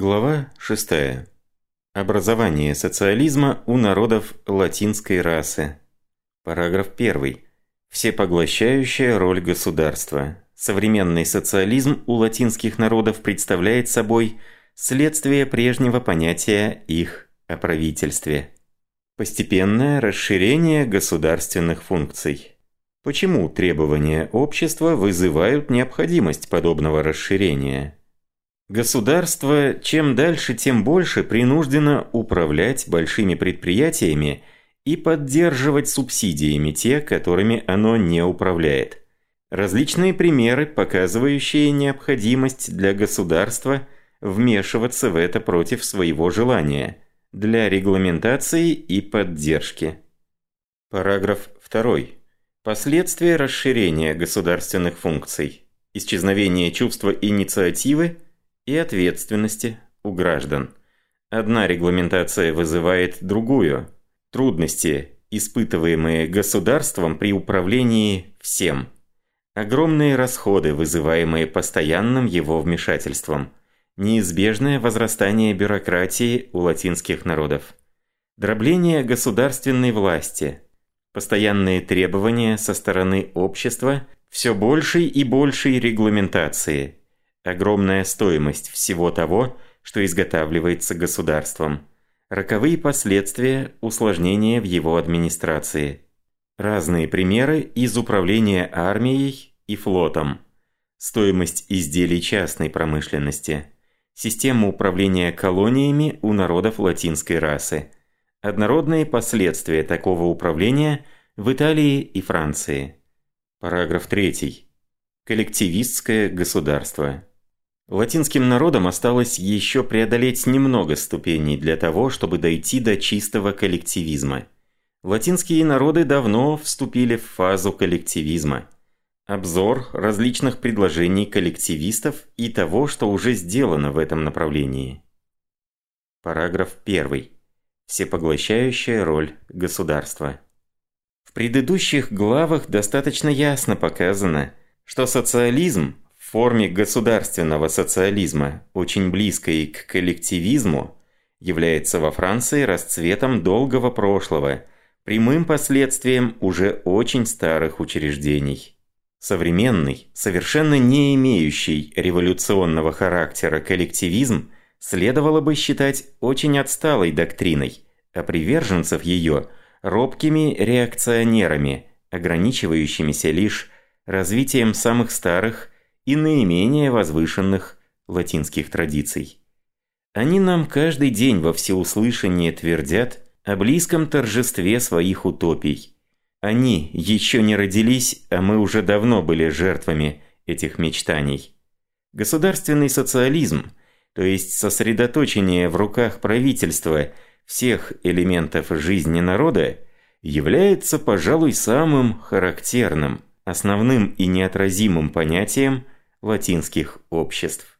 Глава 6. Образование социализма у народов латинской расы. Параграф 1. Всепоглощающая роль государства. Современный социализм у латинских народов представляет собой следствие прежнего понятия их о правительстве. Постепенное расширение государственных функций. Почему требования общества вызывают необходимость подобного расширения? Государство чем дальше, тем больше принуждено управлять большими предприятиями и поддерживать субсидиями те, которыми оно не управляет. Различные примеры, показывающие необходимость для государства вмешиваться в это против своего желания, для регламентации и поддержки. Параграф 2. Последствия расширения государственных функций. Исчезновение чувства инициативы – и ответственности у граждан. Одна регламентация вызывает другую. Трудности, испытываемые государством при управлении всем. Огромные расходы, вызываемые постоянным его вмешательством. Неизбежное возрастание бюрократии у латинских народов. Дробление государственной власти. Постоянные требования со стороны общества все большей и большей регламентации – огромная стоимость всего того, что изготавливается государством, роковые последствия усложнения в его администрации, разные примеры из управления армией и флотом, стоимость изделий частной промышленности, система управления колониями у народов латинской расы, однородные последствия такого управления в Италии и Франции. Параграф 3. Коллективистское государство. Латинским народам осталось еще преодолеть немного ступеней для того, чтобы дойти до чистого коллективизма. Латинские народы давно вступили в фазу коллективизма. Обзор различных предложений коллективистов и того, что уже сделано в этом направлении. Параграф 1. Всепоглощающая роль государства. В предыдущих главах достаточно ясно показано, что социализм в форме государственного социализма, очень близкой к коллективизму, является во Франции расцветом долгого прошлого, прямым последствием уже очень старых учреждений. Современный, совершенно не имеющий революционного характера коллективизм следовало бы считать очень отсталой доктриной, а приверженцев ее – робкими реакционерами, ограничивающимися лишь развитием самых старых и наименее возвышенных латинских традиций. Они нам каждый день во всеуслышание твердят о близком торжестве своих утопий. Они еще не родились, а мы уже давно были жертвами этих мечтаний. Государственный социализм, то есть сосредоточение в руках правительства всех элементов жизни народа, является, пожалуй, самым характерным, основным и неотразимым понятием – латинских обществ.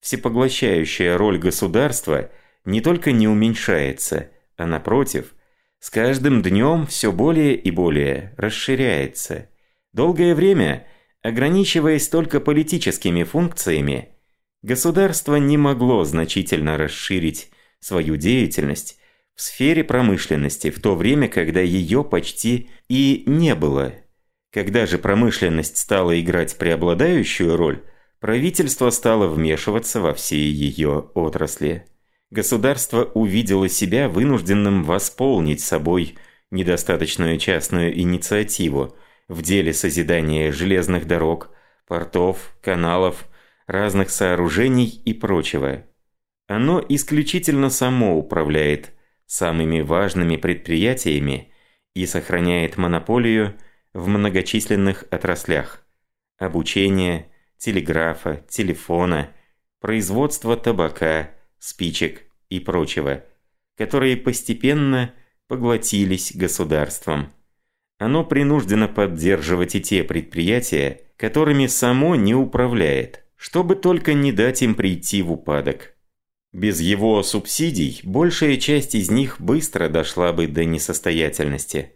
Всепоглощающая роль государства не только не уменьшается, а напротив, с каждым днем все более и более расширяется. Долгое время, ограничиваясь только политическими функциями, государство не могло значительно расширить свою деятельность в сфере промышленности в то время, когда ее почти и не было – когда же промышленность стала играть преобладающую роль, правительство стало вмешиваться во все ее отрасли. Государство увидело себя вынужденным восполнить собой недостаточную частную инициативу в деле созидания железных дорог, портов, каналов, разных сооружений и прочего. Оно исключительно само управляет самыми важными предприятиями и сохраняет монополию в многочисленных отраслях – обучения, телеграфа, телефона, производства табака, спичек и прочего, которые постепенно поглотились государством. Оно принуждено поддерживать и те предприятия, которыми само не управляет, чтобы только не дать им прийти в упадок. Без его субсидий большая часть из них быстро дошла бы до несостоятельности.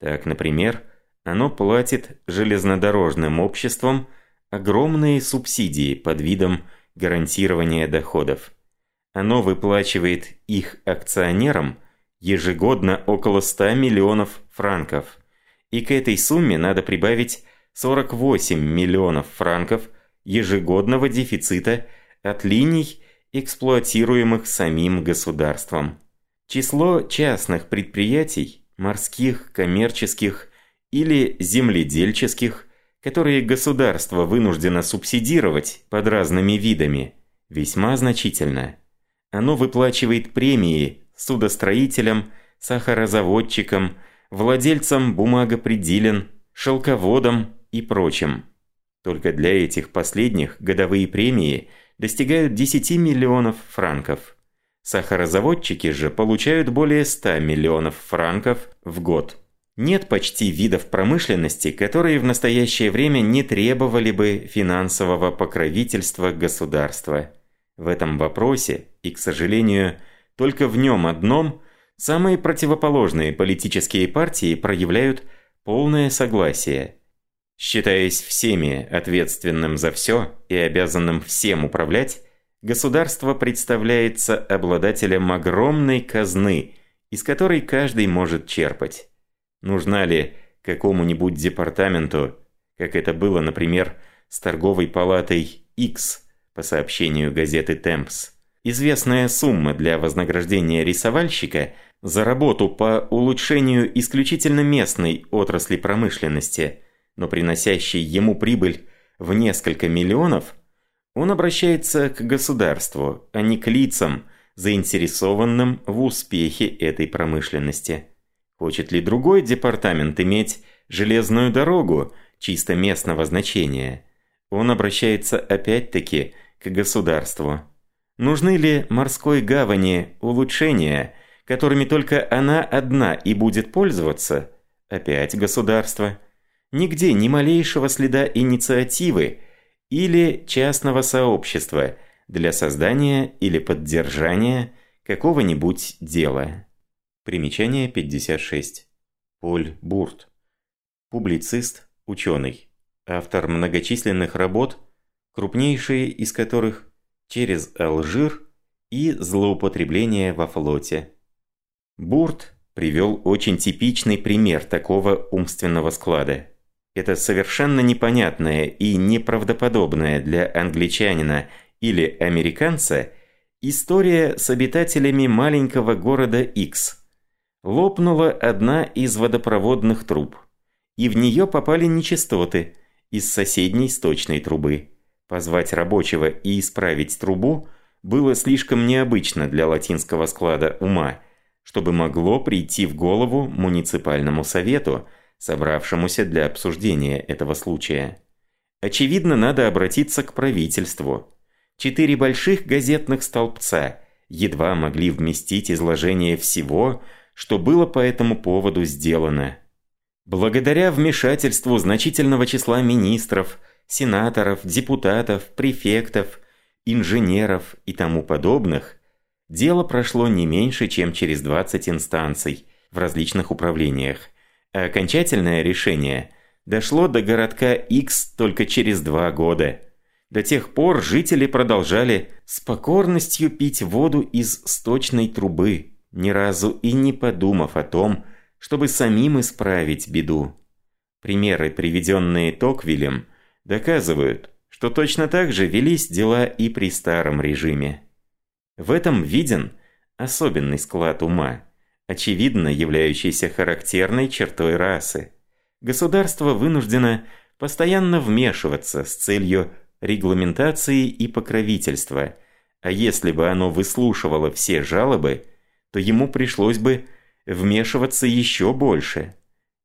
Так, например, оно платит железнодорожным обществам огромные субсидии под видом гарантирования доходов. оно выплачивает их акционерам ежегодно около 100 миллионов франков. И к этой сумме надо прибавить 48 миллионов франков ежегодного дефицита от линий, эксплуатируемых самим государством. Число частных предприятий, морских, коммерческих или земледельческих, которые государство вынуждено субсидировать под разными видами, весьма значительно. Оно выплачивает премии судостроителям, сахарозаводчикам, владельцам бумагопределен, шелководам и прочим. Только для этих последних годовые премии достигают 10 миллионов франков. Сахарозаводчики же получают более 100 миллионов франков в год. Нет почти видов промышленности, которые в настоящее время не требовали бы финансового покровительства государства. В этом вопросе, и, к сожалению, только в нем одном, самые противоположные политические партии проявляют полное согласие. Считаясь всеми ответственным за все и обязанным всем управлять, государство представляется обладателем огромной казны, из которой каждый может черпать. Нужна ли какому-нибудь департаменту, как это было, например, с торговой палатой X, по сообщению газеты «Темпс», известная сумма для вознаграждения рисовальщика за работу по улучшению исключительно местной отрасли промышленности, но приносящей ему прибыль в несколько миллионов, он обращается к государству, а не к лицам, заинтересованным в успехе этой промышленности. Хочет ли другой департамент иметь железную дорогу чисто местного значения? Он обращается опять-таки к государству. Нужны ли морской гавани улучшения, которыми только она одна и будет пользоваться? Опять государство. Нигде ни малейшего следа инициативы или частного сообщества для создания или поддержания какого-нибудь дела. Примечание 56. Поль Бурт. Публицист, ученый. Автор многочисленных работ, крупнейшие из которых через Алжир и злоупотребление во флоте. Бурт привел очень типичный пример такого умственного склада. Это совершенно непонятное и неправдоподобное для англичанина или американца история с обитателями маленького города X. Лопнула одна из водопроводных труб, и в нее попали нечистоты из соседней сточной трубы. Позвать рабочего и исправить трубу было слишком необычно для латинского склада ума, чтобы могло прийти в голову муниципальному совету, собравшемуся для обсуждения этого случая. Очевидно, надо обратиться к правительству. Четыре больших газетных столбца едва могли вместить изложение всего, что было по этому поводу сделано. Благодаря вмешательству значительного числа министров – сенаторов, депутатов, префектов, инженеров и тому подобных, дело прошло не меньше, чем через 20 инстанций в различных управлениях, а окончательное решение дошло до городка X только через два года. До тех пор жители продолжали с покорностью пить воду из сточной трубы, ни разу и не подумав о том, чтобы самим исправить беду. Примеры, приведенные Токвилем, доказывают, что точно так же велись дела и при старом режиме. В этом виден особенный склад ума, очевидно являющийся характерной чертой расы. Государство вынуждено постоянно вмешиваться с целью регламентации и покровительства, а если бы оно выслушивало все жалобы, то ему пришлось бы вмешиваться еще больше.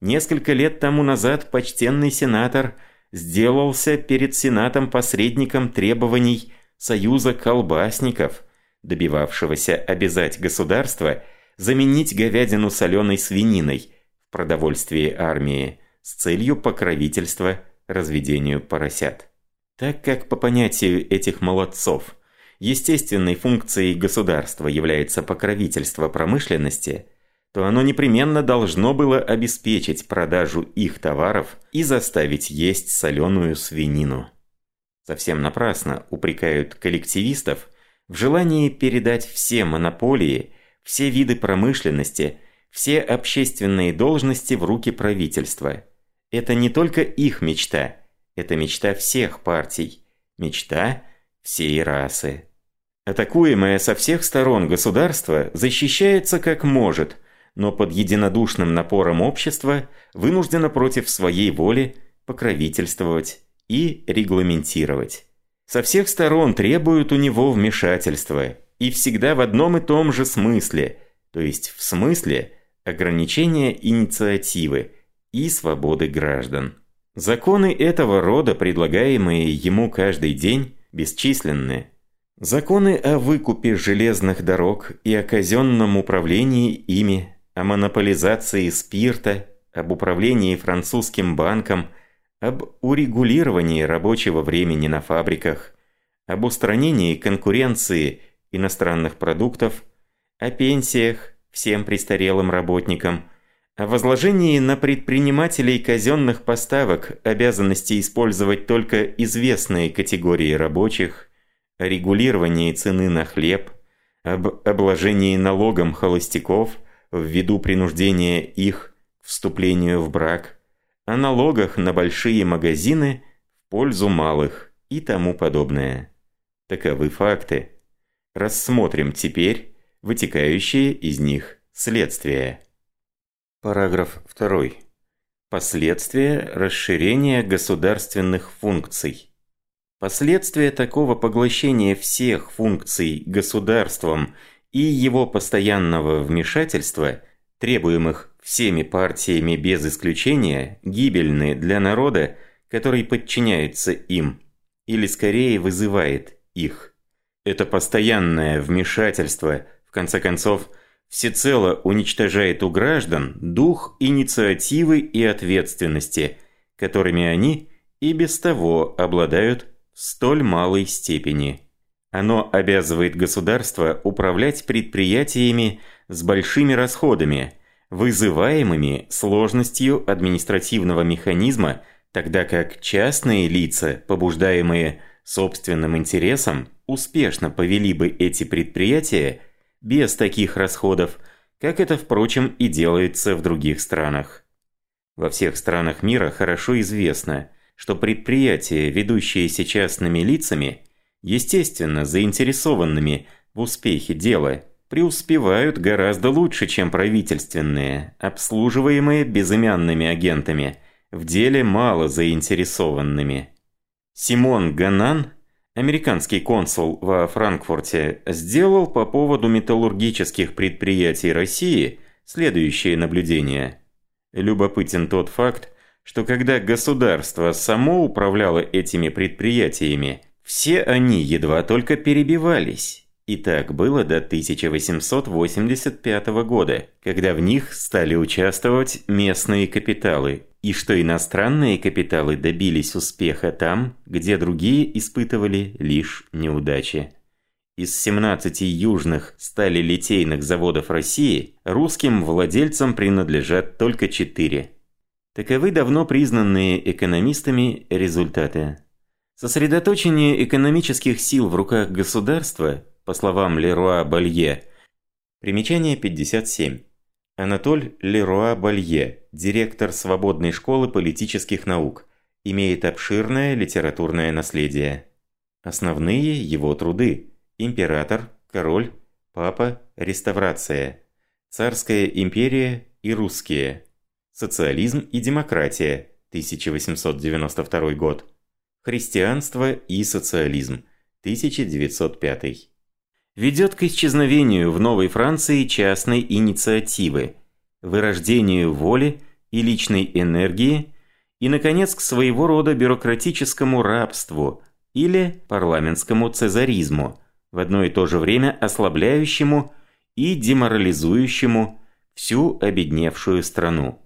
Несколько лет тому назад почтенный сенатор – сделался перед Сенатом посредником требований Союза колбасников, добивавшегося обязать государство заменить говядину соленой свининой в продовольствии армии с целью покровительства разведению поросят. Так как по понятию этих молодцов естественной функцией государства является покровительство промышленности – то оно непременно должно было обеспечить продажу их товаров и заставить есть соленую свинину. Совсем напрасно упрекают коллективистов в желании передать все монополии, все виды промышленности, все общественные должности в руки правительства. Это не только их мечта, это мечта всех партий, мечта всей расы. Атакуемое со всех сторон государство защищается как может, но под единодушным напором общества вынуждено против своей воли покровительствовать и регламентировать. Со всех сторон требуют у него вмешательства, и всегда в одном и том же смысле, то есть в смысле ограничения инициативы и свободы граждан. Законы этого рода, предлагаемые ему каждый день, бесчисленны. Законы о выкупе железных дорог и о казенном управлении ими, о монополизации спирта, об управлении французским банком, об урегулировании рабочего времени на фабриках, об устранении конкуренции иностранных продуктов, о пенсиях всем престарелым работникам, о возложении на предпринимателей казенных поставок обязанности использовать только известные категории рабочих, о регулировании цены на хлеб, об обложении налогом холостяков ввиду принуждения их к вступлению в брак, о налогах на большие магазины в пользу малых и тому подобное. Таковы факты. Рассмотрим теперь вытекающие из них следствия. Параграф 2. Последствия расширения государственных функций. Последствия такого поглощения всех функций государством и его постоянного вмешательства, требуемых всеми партиями без исключения, гибельны для народа, который подчиняется им, или скорее вызывает их. Это постоянное вмешательство, в конце концов, всецело уничтожает у граждан дух инициативы и ответственности, которыми они и без того обладают столь малой степени. Оно обязывает государство управлять предприятиями с большими расходами, вызываемыми сложностью административного механизма, тогда как частные лица, побуждаемые собственным интересом, успешно повели бы эти предприятия без таких расходов, как это, впрочем, и делается в других странах. Во всех странах мира хорошо известно – что предприятия, ведущиеся частными лицами, естественно заинтересованными в успехе дела, преуспевают гораздо лучше, чем правительственные, обслуживаемые безымянными агентами, в деле мало заинтересованными. Симон Ганан, американский консул во Франкфурте, сделал по поводу металлургических предприятий России следующее наблюдение. Любопытен тот факт, что когда государство само управляло этими предприятиями, все они едва только перебивались. И так было до 1885 года, когда в них стали участвовать местные капиталы, и что иностранные капиталы добились успеха там, где другие испытывали лишь неудачи. Из 17 южных стали литейных заводов России русским владельцам принадлежат только 4. Таковы давно признанные экономистами результаты. Сосредоточение экономических сил в руках государства, по словам Леруа Балье, примечание 57. Анатоль Леруа Балье, директор Свободной школы политических наук, имеет обширное литературное наследие. Основные его труды «Император», «Король», «Папа», «Реставрация», «Царская империя» и «Русские», Социализм и демократия, 1892 год. Христианство и социализм, 1905. Ведет к исчезновению в Новой Франции частной инициативы, вырождению воли и личной энергии и, наконец, к своего рода бюрократическому рабству или парламентскому цезаризму, в одно и то же время ослабляющему и деморализующему всю обедневшую страну.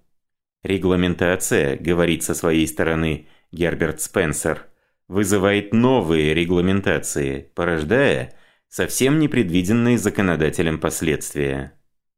Регламентация, говорит со своей стороны Герберт Спенсер, вызывает новые регламентации, порождая совсем непредвиденные законодателем последствия.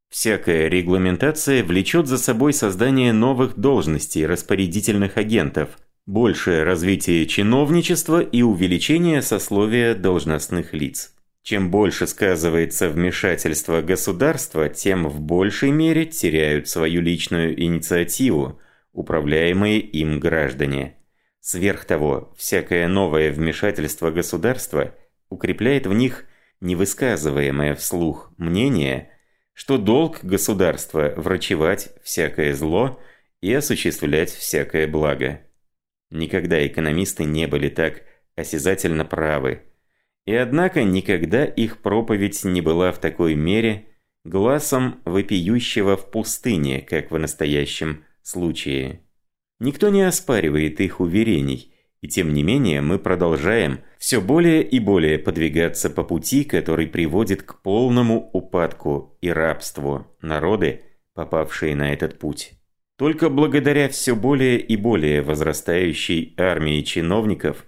Всякая регламентация влечет за собой создание новых должностей распорядительных агентов, большее развитие чиновничества и увеличение сословия должностных лиц. Чем больше сказывается вмешательство государства, тем в большей мере теряют свою личную инициативу, управляемые им граждане. Сверх того, всякое новое вмешательство государства укрепляет в них невысказываемое вслух мнение, что долг государства врачевать всякое зло и осуществлять всякое благо. Никогда экономисты не были так осязательно правы. И однако никогда их проповедь не была в такой мере глазом вопиющего в пустыне, как в настоящем случае. Никто не оспаривает их уверений, и тем не менее мы продолжаем все более и более подвигаться по пути, который приводит к полному упадку и рабству народы, попавшие на этот путь. Только благодаря все более и более возрастающей армии чиновников,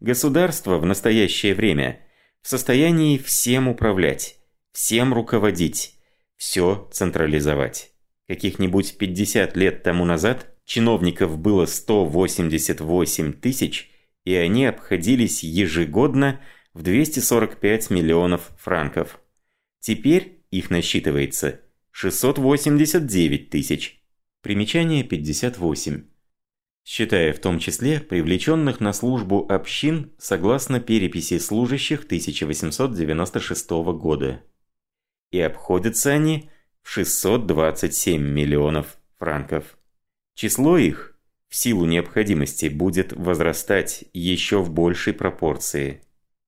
государство в настоящее время в состоянии всем управлять, всем руководить, все централизовать. Каких-нибудь 50 лет тому назад – Чиновников было 188 тысяч, и они обходились ежегодно в 245 миллионов франков. Теперь их насчитывается 689 тысяч. Примечание 58. Считая в том числе привлеченных на службу общин согласно переписи служащих 1896 года. И обходятся они в 627 миллионов франков. Число их, в силу необходимости, будет возрастать еще в большей пропорции.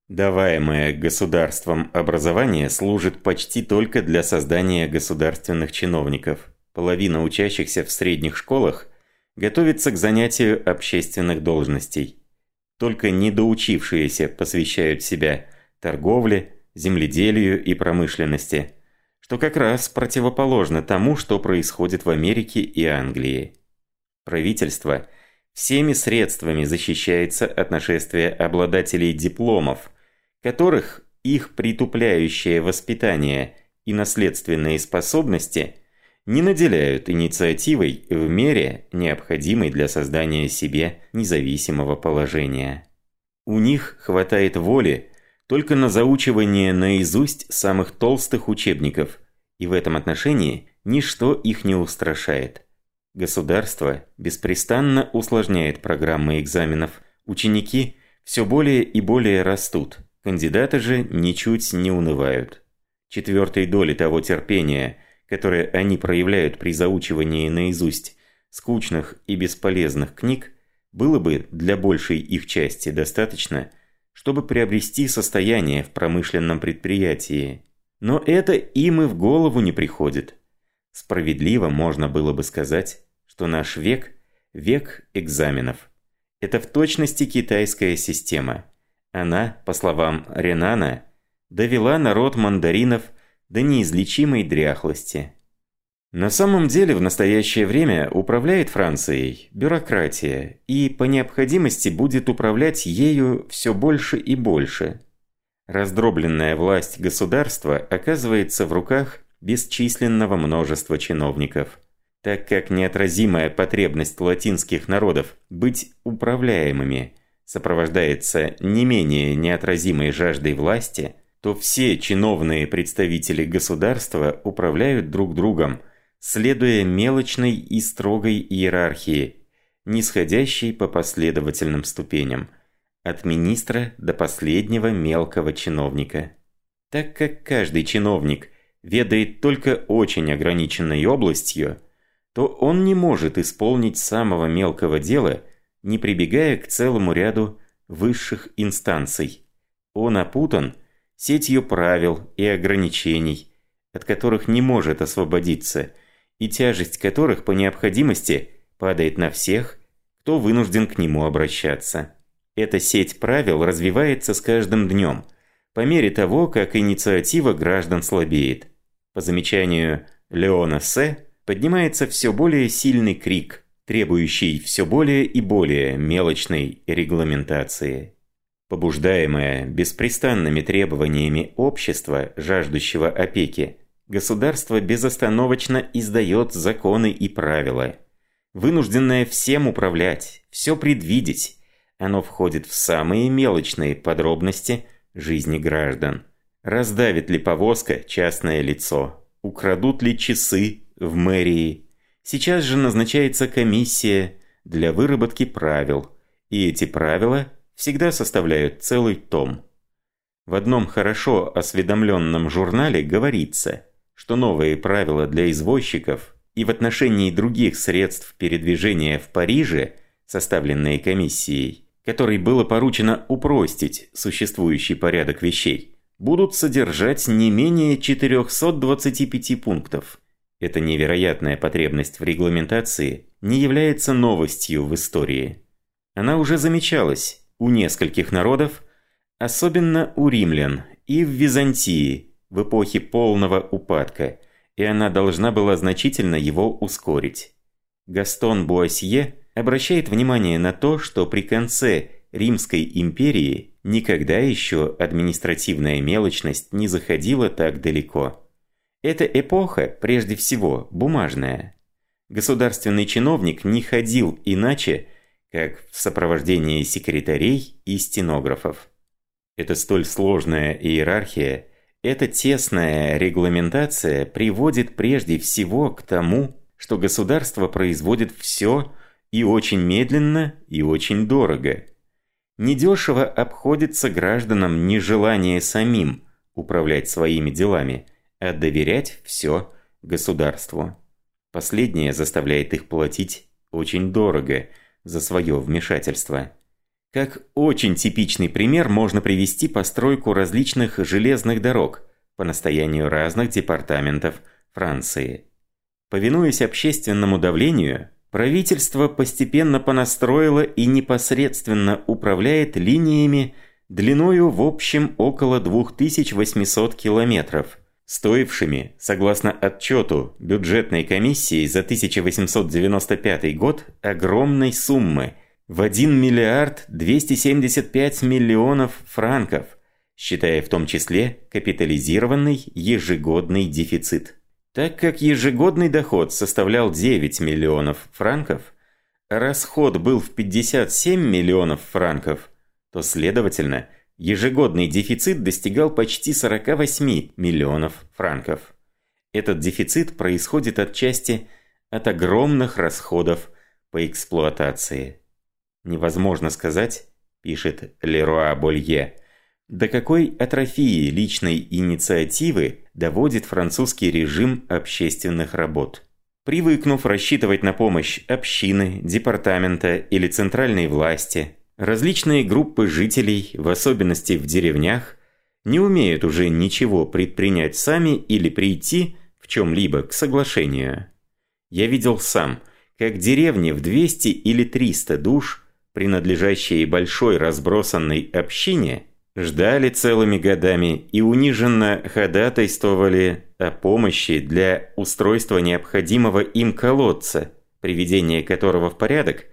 Даваемое государством образование служит почти только для создания государственных чиновников. Половина учащихся в средних школах готовится к занятию общественных должностей. Только недоучившиеся посвящают себя торговле, земледелию и промышленности, что как раз противоположно тому, что происходит в Америке и Англии. Правительство всеми средствами защищается от нашествия обладателей дипломов, которых их притупляющее воспитание и наследственные способности не наделяют инициативой в мере, необходимой для создания себе независимого положения. У них хватает воли только на заучивание наизусть самых толстых учебников, и в этом отношении ничто их не устрашает. Государство беспрестанно усложняет программы экзаменов. Ученики все более и более растут. Кандидаты же ничуть не унывают. Четвертой доли того терпения, которое они проявляют при заучивании наизусть скучных и бесполезных книг, было бы для большей их части достаточно, чтобы приобрести состояние в промышленном предприятии. Но это им и в голову не приходит. Справедливо можно было бы сказать, что наш век – век экзаменов. Это в точности китайская система. Она, по словам Ренана, довела народ мандаринов до неизлечимой дряхлости. На самом деле в настоящее время управляет Францией бюрократия, и по необходимости будет управлять ею все больше и больше. Раздробленная власть государства оказывается в руках бесчисленного множества чиновников. Так как неотразимая потребность латинских народов быть управляемыми сопровождается не менее неотразимой жаждой власти, то все чиновные представители государства управляют друг другом, следуя мелочной и строгой иерархии, нисходящей по последовательным ступеням, от министра до последнего мелкого чиновника. Так как каждый чиновник – ведает только очень ограниченной областью, то он не может исполнить самого мелкого дела, не прибегая к целому ряду высших инстанций. Он опутан сетью правил и ограничений, от которых не может освободиться, и тяжесть которых по необходимости падает на всех, кто вынужден к нему обращаться. Эта сеть правил развивается с каждым днем, по мере того, как инициатива граждан слабеет. По замечанию Леона Се, поднимается все более сильный крик, требующий все более и более мелочной регламентации. Побуждаемое беспрестанными требованиями общества, жаждущего опеки, государство безостановочно издает законы и правила. Вынужденное всем управлять, все предвидеть, оно входит в самые мелочные подробности жизни граждан. Раздавит ли повозка частное лицо? Украдут ли часы в мэрии? Сейчас же назначается комиссия для выработки правил, и эти правила всегда составляют целый том. В одном хорошо осведомленном журнале говорится, что новые правила для извозчиков и в отношении других средств передвижения в Париже, составленные комиссией, которой было поручено упростить существующий порядок вещей, будут содержать не менее 425 пунктов. Эта невероятная потребность в регламентации не является новостью в истории. Она уже замечалась у нескольких народов, особенно у римлян и в Византии в эпохе полного упадка, и она должна была значительно его ускорить. Гастон Буасье обращает внимание на то, что при конце Римской империи никогда еще административная мелочность не заходила так далеко. Эта эпоха, прежде всего, бумажная. Государственный чиновник не ходил иначе, как в сопровождении секретарей и стенографов. Эта столь сложная иерархия, эта тесная регламентация приводит прежде всего к тому, что государство производит все и очень медленно, и очень дорого. Недешево обходится гражданам нежелание самим управлять своими делами, а доверять все государству. Последнее заставляет их платить очень дорого за свое вмешательство. Как очень типичный пример можно привести постройку различных железных дорог по настоянию разных департаментов Франции. Повинуясь общественному давлению, Правительство постепенно понастроило и непосредственно управляет линиями длиною в общем около 2800 километров, стоившими, согласно отчету бюджетной комиссии за 1895 год, огромной суммы в 1 миллиард 275 миллионов франков, считая в том числе капитализированный ежегодный дефицит. Так как ежегодный доход составлял 9 миллионов франков, расход был в 57 миллионов франков, то, следовательно, ежегодный дефицит достигал почти 48 миллионов франков. Этот дефицит происходит отчасти от огромных расходов по эксплуатации. Невозможно сказать, пишет Леруа Болье, до какой атрофии личной инициативы доводит французский режим общественных работ? Привыкнув рассчитывать на помощь общины, департамента или центральной власти, различные группы жителей, в особенности в деревнях, не умеют уже ничего предпринять сами или прийти в чем-либо к соглашению. Я видел сам, как деревни в 200 или 300 душ, принадлежащие большой разбросанной общине, ждали целыми годами и униженно ходатайствовали о помощи для устройства необходимого им колодца, приведение которого в порядок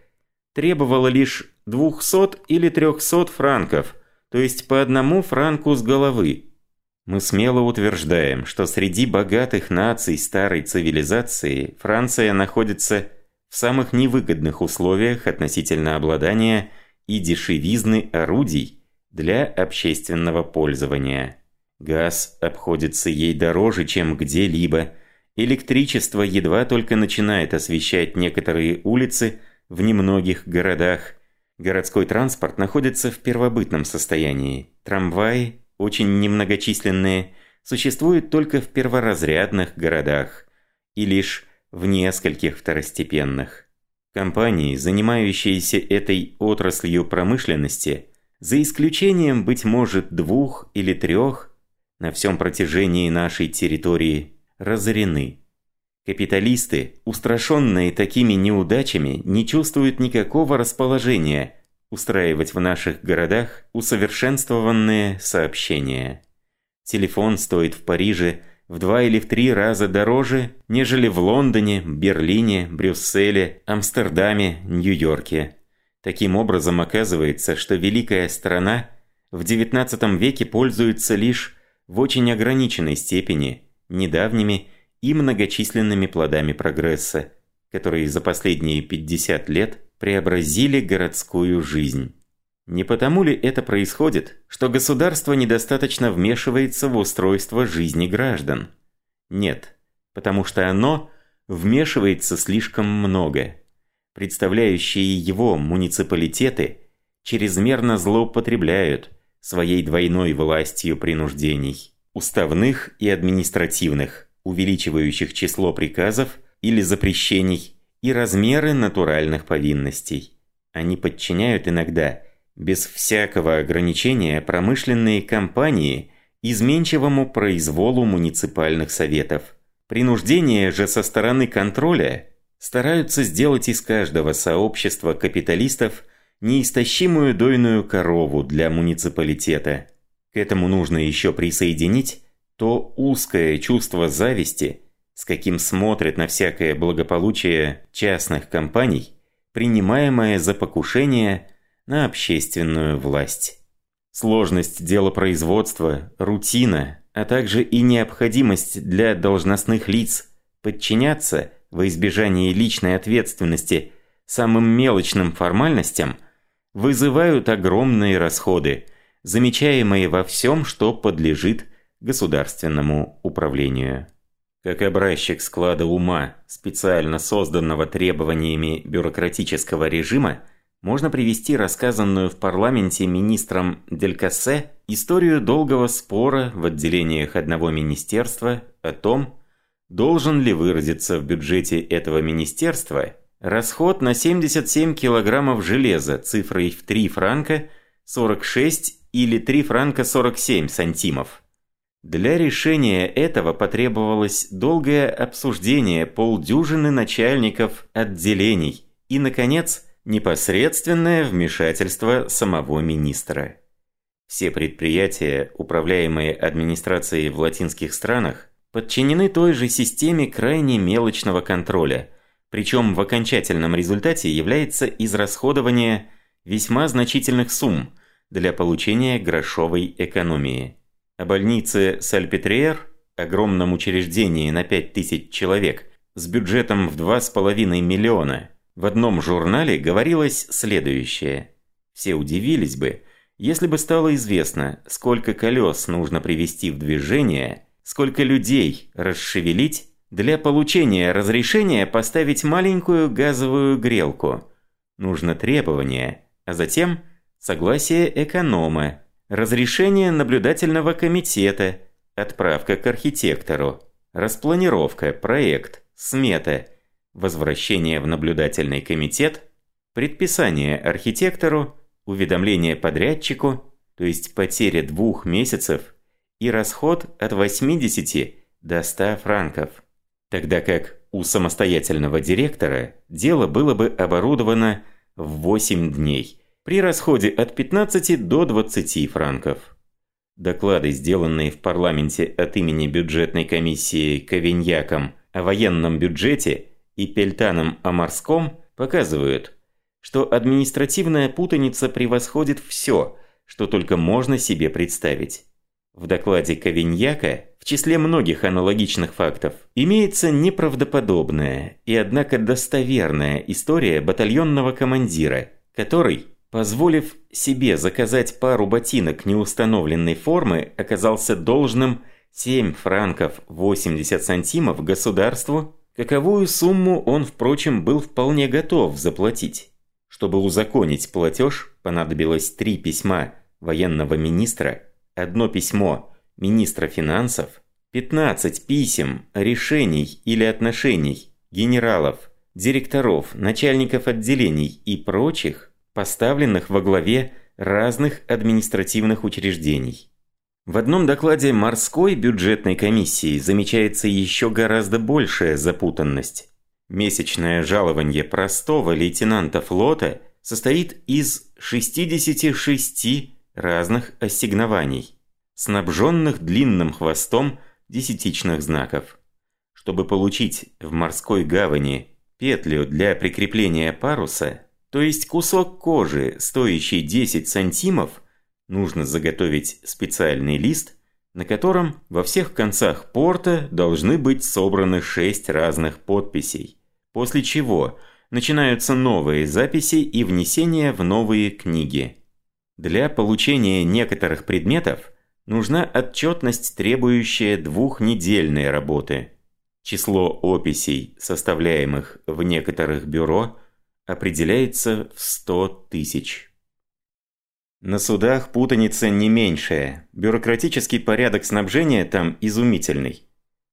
требовало лишь 200 или 300 франков, то есть по одному франку с головы. Мы смело утверждаем, что среди богатых наций старой цивилизации Франция находится в самых невыгодных условиях относительно обладания и дешевизны орудий, для общественного пользования. Газ обходится ей дороже, чем где-либо. Электричество едва только начинает освещать некоторые улицы в немногих городах. Городской транспорт находится в первобытном состоянии. Трамваи, очень немногочисленные, существуют только в перворазрядных городах и лишь в нескольких второстепенных. Компании, занимающиеся этой отраслью промышленности – за исключением, быть может, двух или трех, на всем протяжении нашей территории разорены. Капиталисты, устрашенные такими неудачами, не чувствуют никакого расположения устраивать в наших городах усовершенствованные сообщения. Телефон стоит в Париже в два или в три раза дороже, нежели в Лондоне, Берлине, Брюсселе, Амстердаме, Нью-Йорке. Таким образом, оказывается, что великая страна в XIX веке пользуется лишь в очень ограниченной степени недавними и многочисленными плодами прогресса, которые за последние 50 лет преобразили городскую жизнь. Не потому ли это происходит, что государство недостаточно вмешивается в устройство жизни граждан? Нет, потому что оно вмешивается слишком много. Представляющие его муниципалитеты чрезмерно злоупотребляют своей двойной властью принуждений, уставных и административных, увеличивающих число приказов или запрещений и размеры натуральных повинностей. Они подчиняют иногда – без всякого ограничения промышленные компании изменчивому произволу муниципальных советов. Принуждение же со стороны контроля стараются сделать из каждого сообщества капиталистов неистощимую дойную корову для муниципалитета. К этому нужно еще присоединить то узкое чувство зависти, с каким смотрят на всякое благополучие частных компаний, принимаемое за покушение – на общественную власть. Сложность делопроизводства, рутина, а также и необходимость для должностных лиц подчиняться во избежание личной ответственности самым мелочным формальностям вызывают огромные расходы, замечаемые во всем, что подлежит государственному управлению. Как образчик склада ума, специально созданного требованиями бюрократического режима, можно привести рассказанную в парламенте министром Делькассе историю долгого спора в отделениях одного министерства о том, должен ли выразиться в бюджете этого министерства расход на 77 килограммов железа цифрой в 3 франка 46 или 3 франка 47 сантимов. Для решения этого потребовалось долгое обсуждение полдюжины начальников отделений и, наконец, непосредственное вмешательство самого министра. Все предприятия, управляемые администрацией в латинских странах, подчинены той же системе крайне мелочного контроля, причем в окончательном результате является израсходование весьма значительных сумм для получения грошовой экономии. О больнице Сальпетриер, огромном учреждении на 5000 человек, с бюджетом в 2,5 миллиона – в одном журнале говорилось следующее. Все удивились бы, если бы стало известно, сколько колес нужно привести в движение, сколько людей расшевелить для получения разрешения поставить маленькую газовую грелку. Нужно требование, а затем согласие эконома, разрешение наблюдательного комитета, отправка к архитектору, распланировка, проект, смета – возвращение в наблюдательный комитет, предписание архитектору, уведомление подрядчику, то есть потеря двух месяцев и расход от 80 до 100 франков. Тогда как у самостоятельного директора дело было бы оборудовано в 8 дней при расходе от 15 до 20 франков. Доклады, сделанные в парламенте от имени бюджетной комиссии Ковиньяком о военном бюджете – и Пельтаном о морском показывают, что административная путаница превосходит все, что только можно себе представить. В докладе Ковиньяка, в числе многих аналогичных фактов, имеется неправдоподобная и однако достоверная история батальонного командира, который, позволив себе заказать пару ботинок неустановленной формы, оказался должным 7 франков 80 сантимов государству Каковую сумму он, впрочем, был вполне готов заплатить. Чтобы узаконить платеж, понадобилось три письма военного министра, одно письмо министра финансов, 15 писем, решений или отношений генералов, директоров, начальников отделений и прочих, поставленных во главе разных административных учреждений. В одном докладе морской бюджетной комиссии замечается еще гораздо большая запутанность. Месячное жалование простого лейтенанта флота состоит из 66 разных ассигнований, снабженных длинным хвостом десятичных знаков. Чтобы получить в морской гавани петлю для прикрепления паруса, то есть кусок кожи, стоящий 10 сантимов – нужно заготовить специальный лист, на котором во всех концах порта должны быть собраны шесть разных подписей, после чего начинаются новые записи и внесения в новые книги. Для получения некоторых предметов нужна отчетность, требующая двухнедельной работы. Число описей, составляемых в некоторых бюро, определяется в 100 тысяч. На судах путаница не меньшая. Бюрократический порядок снабжения там изумительный.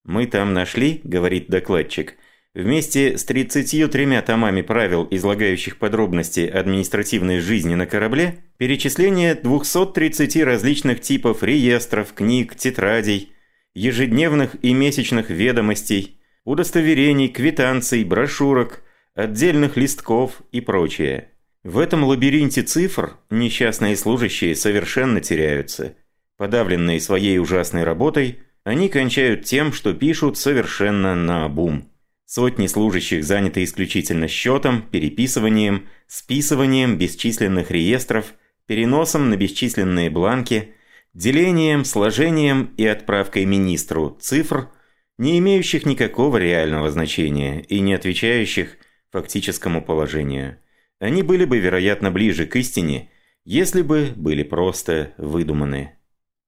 «Мы там нашли, — говорит докладчик, — вместе с 33 томами правил, излагающих подробности административной жизни на корабле, перечисление 230 различных типов реестров, книг, тетрадей, ежедневных и месячных ведомостей, удостоверений, квитанций, брошюрок, отдельных листков и прочее. В этом лабиринте цифр несчастные служащие совершенно теряются. Подавленные своей ужасной работой, они кончают тем, что пишут совершенно наобум. Сотни служащих заняты исключительно счетом, переписыванием, списыванием бесчисленных реестров, переносом на бесчисленные бланки, делением, сложением и отправкой министру цифр, не имеющих никакого реального значения и не отвечающих фактическому положению. Они были бы, вероятно, ближе к истине, если бы были просто выдуманы.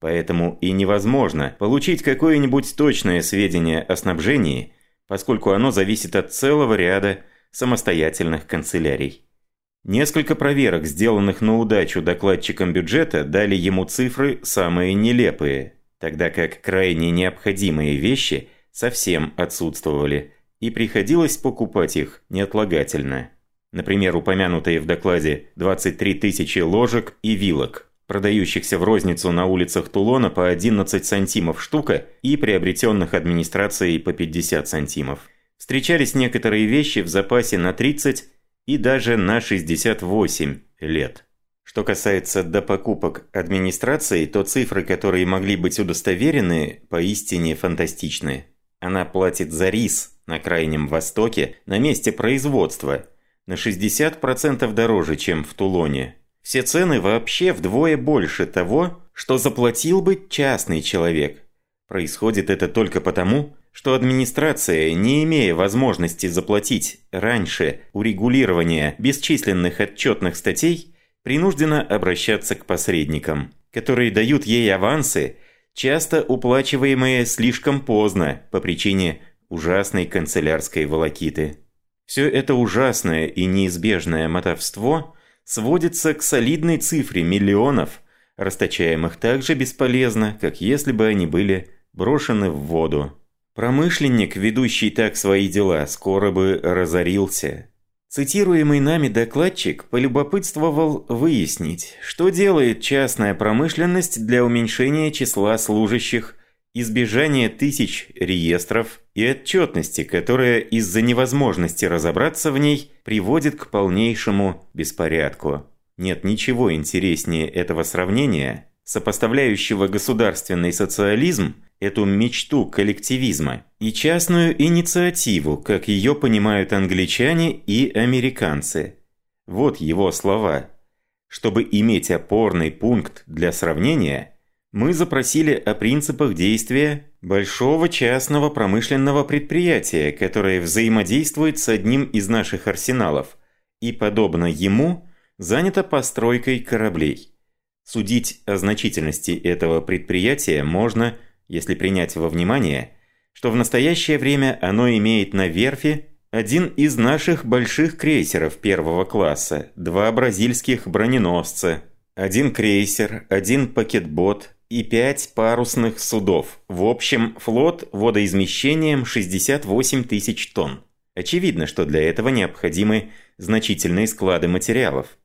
Поэтому и невозможно получить какое-нибудь точное сведение о снабжении, поскольку оно зависит от целого ряда самостоятельных канцелярий. Несколько проверок, сделанных на удачу докладчиком бюджета, дали ему цифры самые нелепые, тогда как крайне необходимые вещи совсем отсутствовали, и приходилось покупать их неотлагательно. Например, упомянутые в докладе 23 тысячи ложек и вилок, продающихся в розницу на улицах Тулона по 11 сантимов штука и приобретенных администрацией по 50 сантимов. Встречались некоторые вещи в запасе на 30 и даже на 68 лет. Что касается до покупок администрации, то цифры, которые могли быть удостоверены, поистине фантастичны. Она платит за рис на Крайнем Востоке на месте производства – на 60% дороже, чем в Тулоне. Все цены вообще вдвое больше того, что заплатил бы частный человек. Происходит это только потому, что администрация, не имея возможности заплатить раньше урегулирования бесчисленных отчетных статей, принуждена обращаться к посредникам, которые дают ей авансы, часто уплачиваемые слишком поздно по причине ужасной канцелярской волокиты. Все это ужасное и неизбежное мотовство сводится к солидной цифре миллионов, расточаемых так же бесполезно, как если бы они были брошены в воду. Промышленник, ведущий так свои дела, скоро бы разорился. Цитируемый нами докладчик полюбопытствовал выяснить, что делает частная промышленность для уменьшения числа служащих избежание тысяч реестров и отчетности, которая из-за невозможности разобраться в ней приводит к полнейшему беспорядку. Нет ничего интереснее этого сравнения, сопоставляющего государственный социализм, эту мечту коллективизма, и частную инициативу, как ее понимают англичане и американцы. Вот его слова. Чтобы иметь опорный пункт для сравнения – мы запросили о принципах действия большого частного промышленного предприятия, которое взаимодействует с одним из наших арсеналов и, подобно ему, занято постройкой кораблей. Судить о значительности этого предприятия можно, если принять во внимание, что в настоящее время оно имеет на верфи один из наших больших крейсеров первого класса, два бразильских броненосца, один крейсер, один пакетбот, и 5 парусных судов. В общем, флот водоизмещением 68 тысяч тонн. Очевидно, что для этого необходимы значительные склады материалов.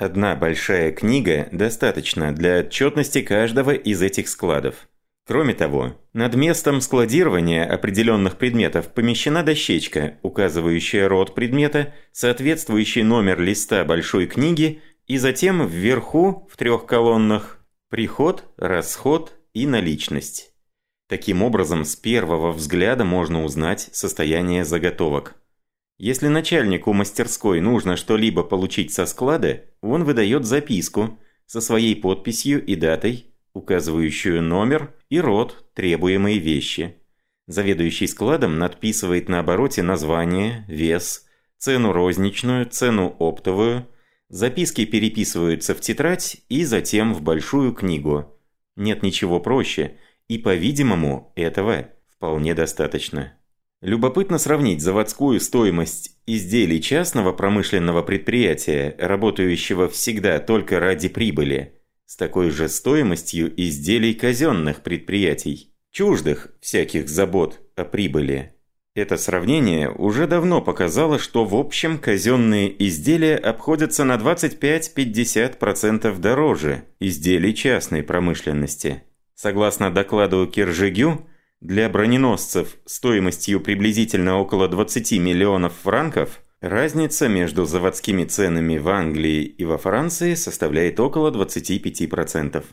Одна большая книга достаточно для отчетности каждого из этих складов. Кроме того, над местом складирования определенных предметов помещена дощечка, указывающая род предмета, соответствующий номер листа большой книги и затем вверху в трех колоннах Приход, расход и наличность. Таким образом, с первого взгляда можно узнать состояние заготовок. Если начальнику мастерской нужно что-либо получить со склада, он выдает записку со своей подписью и датой, указывающую номер и род требуемой вещи. Заведующий складом надписывает на обороте название, вес, цену розничную, цену оптовую, Записки переписываются в тетрадь и затем в большую книгу. Нет ничего проще, и, по-видимому, этого вполне достаточно. Любопытно сравнить заводскую стоимость изделий частного промышленного предприятия, работающего всегда только ради прибыли, с такой же стоимостью изделий казенных предприятий, чуждых всяких забот о прибыли. Это сравнение уже давно показало, что в общем казенные изделия обходятся на 25-50% дороже изделий частной промышленности. Согласно докладу Киржигю, для броненосцев стоимостью приблизительно около 20 миллионов франков разница между заводскими ценами в Англии и во Франции составляет около 25%.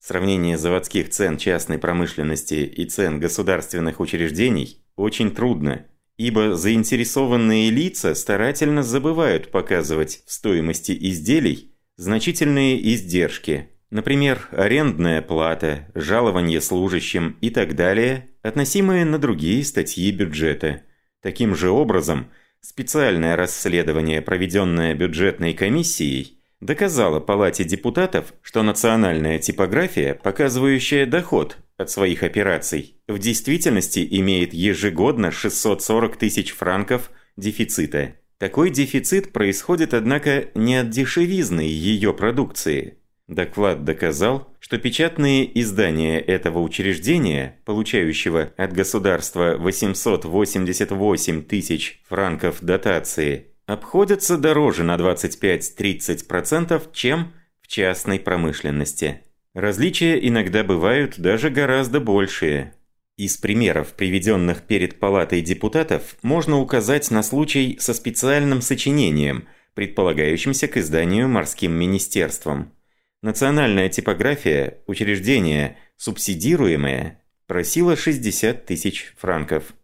Сравнение заводских цен частной промышленности и цен государственных учреждений очень трудно, ибо заинтересованные лица старательно забывают показывать в стоимости изделий значительные издержки, например, арендная плата, жалование служащим и так далее, относимые на другие статьи бюджета. Таким же образом, специальное расследование, проведенное бюджетной комиссией, доказала Палате депутатов, что национальная типография, показывающая доход от своих операций, в действительности имеет ежегодно 640 тысяч франков дефицита. Такой дефицит происходит, однако, не от дешевизны ее продукции. Доклад доказал, что печатные издания этого учреждения, получающего от государства 888 тысяч франков дотации, обходятся дороже на 25-30%, чем в частной промышленности. Различия иногда бывают даже гораздо большие. Из примеров, приведенных перед Палатой депутатов, можно указать на случай со специальным сочинением, предполагающимся к изданию морским министерством. Национальная типография, учреждение, субсидируемое, просила 60 тысяч франков.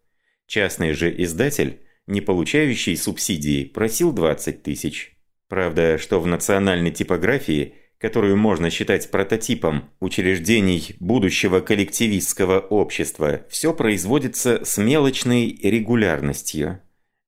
Частный же издатель не получающий субсидии, просил 20 тысяч. Правда, что в национальной типографии, которую можно считать прототипом учреждений будущего коллективистского общества, все производится с мелочной регулярностью.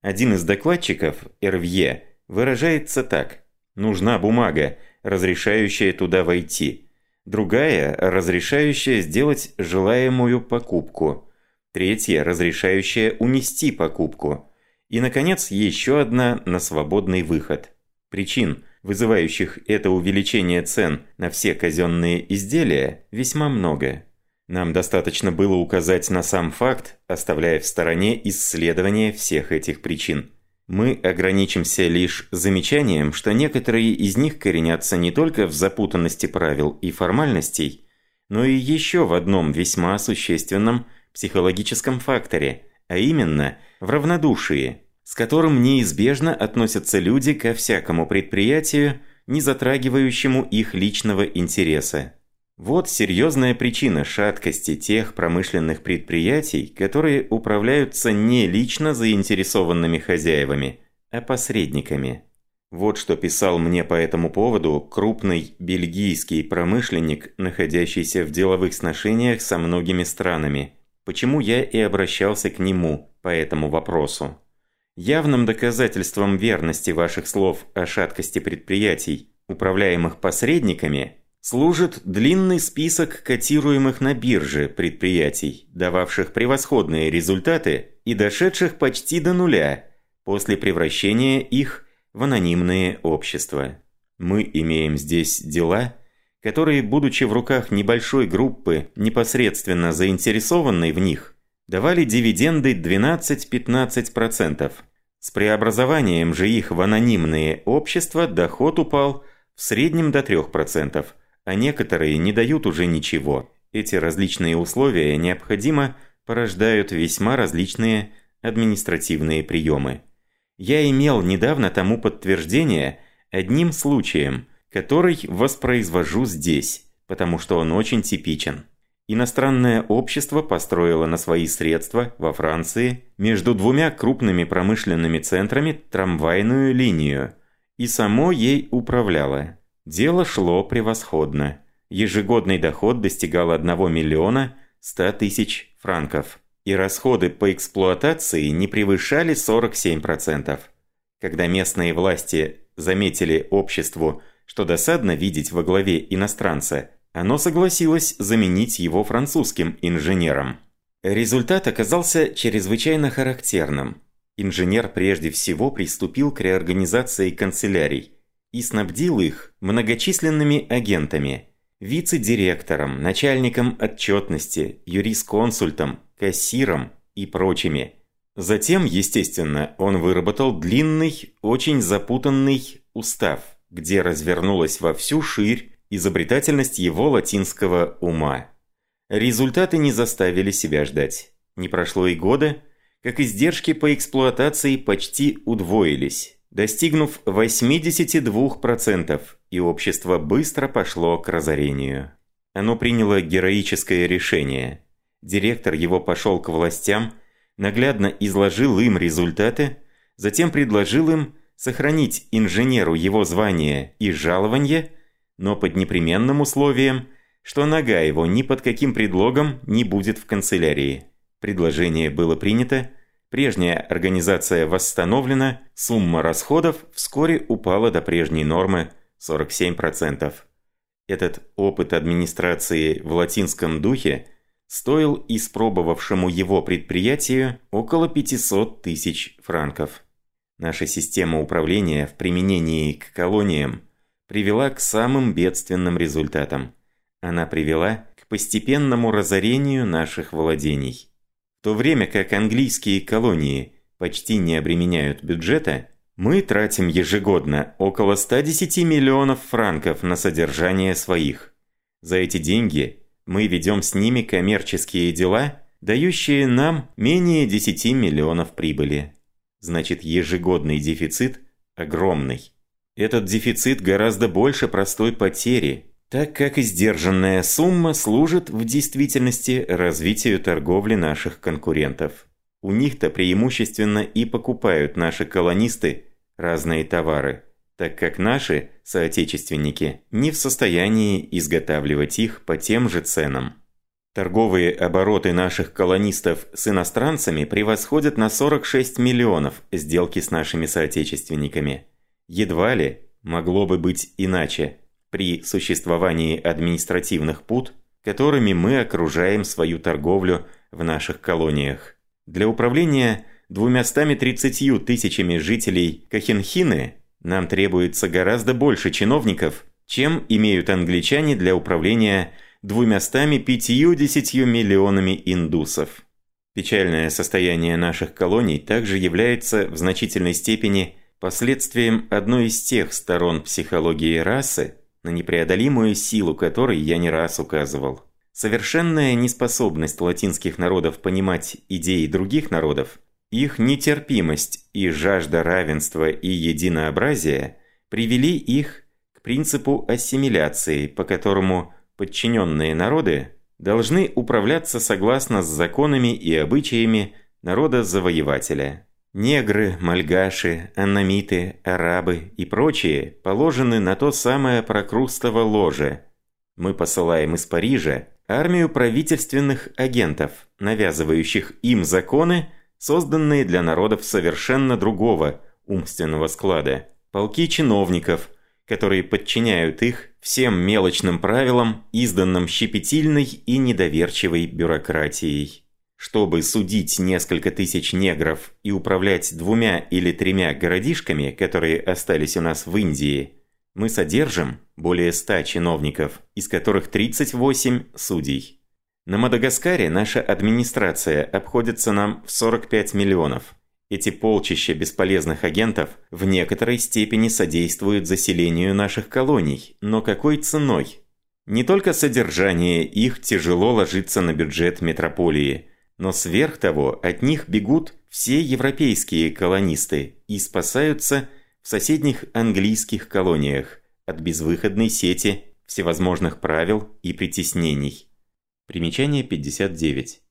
Один из докладчиков, Эрвье, выражается так. «Нужна бумага, разрешающая туда войти. Другая, разрешающая сделать желаемую покупку. Третья, разрешающая унести покупку. И, наконец, еще одна на свободный выход. Причин, вызывающих это увеличение цен на все казенные изделия, весьма много. Нам достаточно было указать на сам факт, оставляя в стороне исследование всех этих причин. Мы ограничимся лишь замечанием, что некоторые из них коренятся не только в запутанности правил и формальностей, но и еще в одном весьма существенном психологическом факторе, а именно в равнодушии, с которым неизбежно относятся люди ко всякому предприятию, не затрагивающему их личного интереса. Вот серьезная причина шаткости тех промышленных предприятий, которые управляются не лично заинтересованными хозяевами, а посредниками. Вот что писал мне по этому поводу крупный бельгийский промышленник, находящийся в деловых сношениях со многими странами. Почему я и обращался к нему по этому вопросу. Явным доказательством верности ваших слов о шаткости предприятий, управляемых посредниками, служит длинный список котируемых на бирже предприятий, дававших превосходные результаты и дошедших почти до нуля после превращения их в анонимные общества. Мы имеем здесь дела – которые, будучи в руках небольшой группы, непосредственно заинтересованной в них, давали дивиденды 12-15%. С преобразованием же их в анонимные общества доход упал в среднем до 3%, а некоторые не дают уже ничего. Эти различные условия необходимо порождают весьма различные административные приемы. Я имел недавно тому подтверждение одним случаем – который воспроизвожу здесь, потому что он очень типичен. Иностранное общество построило на свои средства во Франции между двумя крупными промышленными центрами трамвайную линию и само ей управляло. Дело шло превосходно. Ежегодный доход достигал 1 миллиона 100 тысяч франков, и расходы по эксплуатации не превышали 47%. Когда местные власти заметили обществу, что досадно видеть во главе иностранца, оно согласилось заменить его французским инженером. Результат оказался чрезвычайно характерным. Инженер прежде всего приступил к реорганизации канцелярий и снабдил их многочисленными агентами, вице-директором, начальником отчетности, юрисконсультом, кассиром и прочими. Затем, естественно, он выработал длинный, очень запутанный устав, где развернулась во всю ширь изобретательность его латинского ума. Результаты не заставили себя ждать. Не прошло и года, как издержки по эксплуатации почти удвоились, достигнув 82%, и общество быстро пошло к разорению. Оно приняло героическое решение. Директор его пошел к властям, наглядно изложил им результаты, затем предложил им сохранить инженеру его звание и жалование, но под непременным условием, что нога его ни под каким предлогом не будет в канцелярии. Предложение было принято, прежняя организация восстановлена, сумма расходов вскоре упала до прежней нормы 47%. Этот опыт администрации в латинском духе стоил испробовавшему его предприятию около 500 тысяч франков. Наша система управления в применении к колониям привела к самым бедственным результатам. Она привела к постепенному разорению наших владений. То время как английские колонии почти не обременяют бюджета, мы тратим ежегодно около 110 миллионов франков на содержание своих. За эти деньги мы ведем с ними коммерческие дела, дающие нам менее 10 миллионов прибыли. Значит, ежегодный дефицит огромный. Этот дефицит гораздо больше простой потери, так как издержанная сумма служит в действительности развитию торговли наших конкурентов. У них-то преимущественно и покупают наши колонисты разные товары, так как наши соотечественники не в состоянии изготавливать их по тем же ценам. Торговые обороты наших колонистов с иностранцами превосходят на 46 миллионов сделки с нашими соотечественниками. Едва ли могло бы быть иначе при существовании административных пут, которыми мы окружаем свою торговлю в наших колониях. Для управления 230 тысячами жителей Кахенхины нам требуется гораздо больше чиновников, чем имеют англичане для управления 250 миллионами индусов. Печальное состояние наших колоний также является в значительной степени последствием одной из тех сторон психологии расы, на непреодолимую силу которой я не раз указывал. Совершенная неспособность латинских народов понимать идеи других народов, их нетерпимость и жажда равенства и единообразия привели их к принципу ассимиляции, по которому подчиненные народы должны управляться согласно с законами и обычаями народа-завоевателя. Негры, мальгаши, аннамиты, арабы и прочие положены на то самое прокрустово ложе. Мы посылаем из Парижа армию правительственных агентов, навязывающих им законы, созданные для народов совершенно другого умственного склада. Полки чиновников, которые подчиняют их всем мелочным правилам, изданным щепетильной и недоверчивой бюрократией. Чтобы судить несколько тысяч негров и управлять двумя или тремя городишками, которые остались у нас в Индии, мы содержим более ста чиновников, из которых 38 судей. На Мадагаскаре наша администрация обходится нам в 45 миллионов. Эти полчища бесполезных агентов в некоторой степени содействуют заселению наших колоний, но какой ценой? Не только содержание их тяжело ложится на бюджет метрополии – но сверх того, от них бегут все европейские колонисты и спасаются в соседних английских колониях от безвыходной сети всевозможных правил и притеснений. Примечание 59.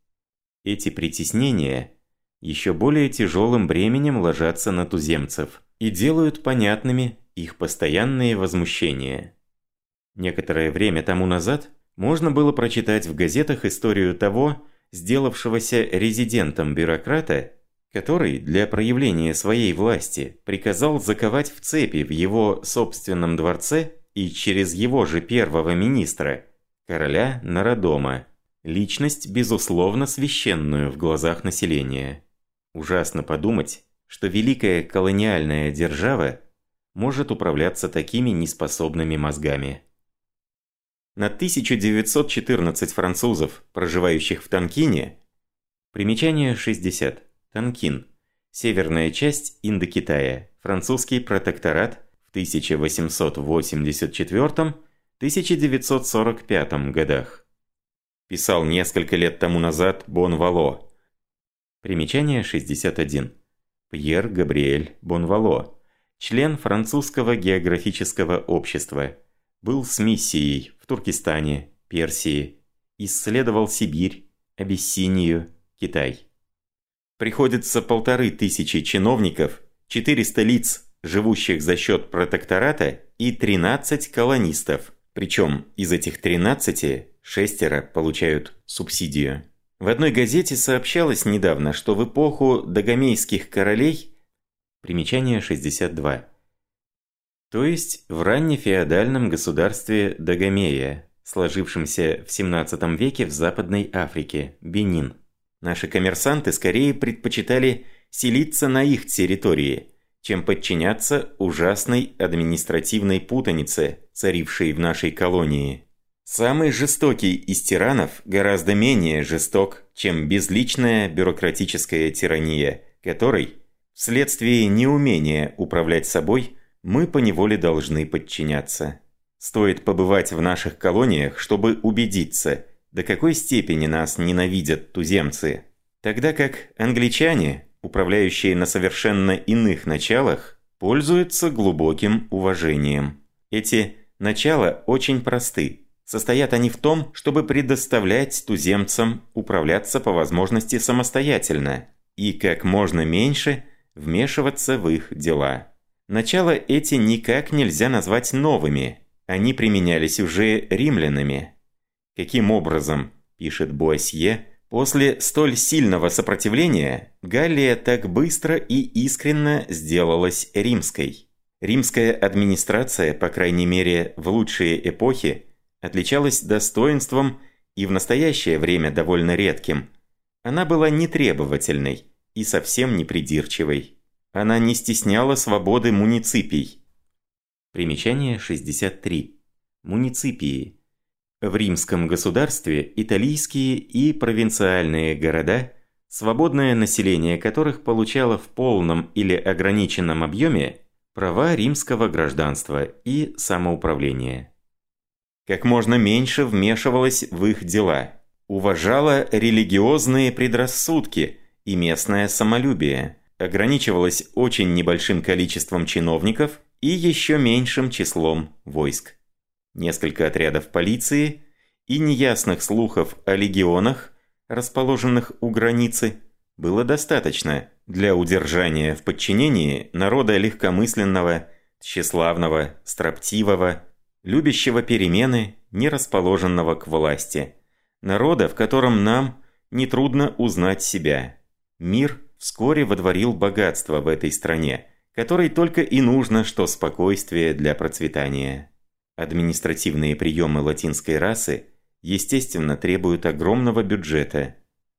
Эти притеснения еще более тяжелым бременем ложатся на туземцев и делают понятными их постоянные возмущения. Некоторое время тому назад можно было прочитать в газетах историю того, сделавшегося резидентом бюрократа, который для проявления своей власти приказал заковать в цепи в его собственном дворце и через его же первого министра, короля Народома, личность, безусловно, священную в глазах населения. Ужасно подумать, что великая колониальная держава может управляться такими неспособными мозгами. На 1914 французов, проживающих в Танкине, примечание 60, Танкин, северная часть Индокитая, французский протекторат в 1884-1945 годах. Писал несколько лет тому назад Бонвало. Примечание 61. Пьер Габриэль Бонвало, член французского географического общества, был с миссией в Туркестане, Персии, исследовал Сибирь, Абиссинию, Китай. Приходится полторы тысячи чиновников, 400 лиц, живущих за счет протектората, и 13 колонистов. Причем из этих 13 шестеро получают субсидию. В одной газете сообщалось недавно, что в эпоху догомейских королей примечание 62 то есть в раннефеодальном государстве Дагомея, сложившемся в 17 веке в Западной Африке, Бенин. Наши коммерсанты скорее предпочитали селиться на их территории, чем подчиняться ужасной административной путанице, царившей в нашей колонии. Самый жестокий из тиранов гораздо менее жесток, чем безличная бюрократическая тирания, которой, вследствие неумения управлять собой, мы поневоле должны подчиняться. Стоит побывать в наших колониях, чтобы убедиться, до какой степени нас ненавидят туземцы. Тогда как англичане, управляющие на совершенно иных началах, пользуются глубоким уважением. Эти начала очень просты. Состоят они в том, чтобы предоставлять туземцам управляться по возможности самостоятельно и как можно меньше вмешиваться в их дела. Начала эти никак нельзя назвать новыми, они применялись уже римлянами. Каким образом, пишет Буасье, после столь сильного сопротивления Галлия так быстро и искренно сделалась римской. Римская администрация, по крайней мере в лучшие эпохи, отличалась достоинством и в настоящее время довольно редким. Она была нетребовательной и совсем не придирчивой. Она не стесняла свободы муниципий. Примечание 63. Муниципии. В римском государстве италийские и провинциальные города, свободное население которых получало в полном или ограниченном объеме права римского гражданства и самоуправления. Как можно меньше вмешивалась в их дела, уважала религиозные предрассудки и местное самолюбие – ограничивалась очень небольшим количеством чиновников и еще меньшим числом войск. Несколько отрядов полиции и неясных слухов о легионах, расположенных у границы, было достаточно для удержания в подчинении народа легкомысленного, тщеславного, строптивого, любящего перемены, не расположенного к власти. Народа, в котором нам нетрудно узнать себя. Мир – вскоре водворил богатство в этой стране, которой только и нужно, что спокойствие для процветания. Административные приемы латинской расы, естественно, требуют огромного бюджета.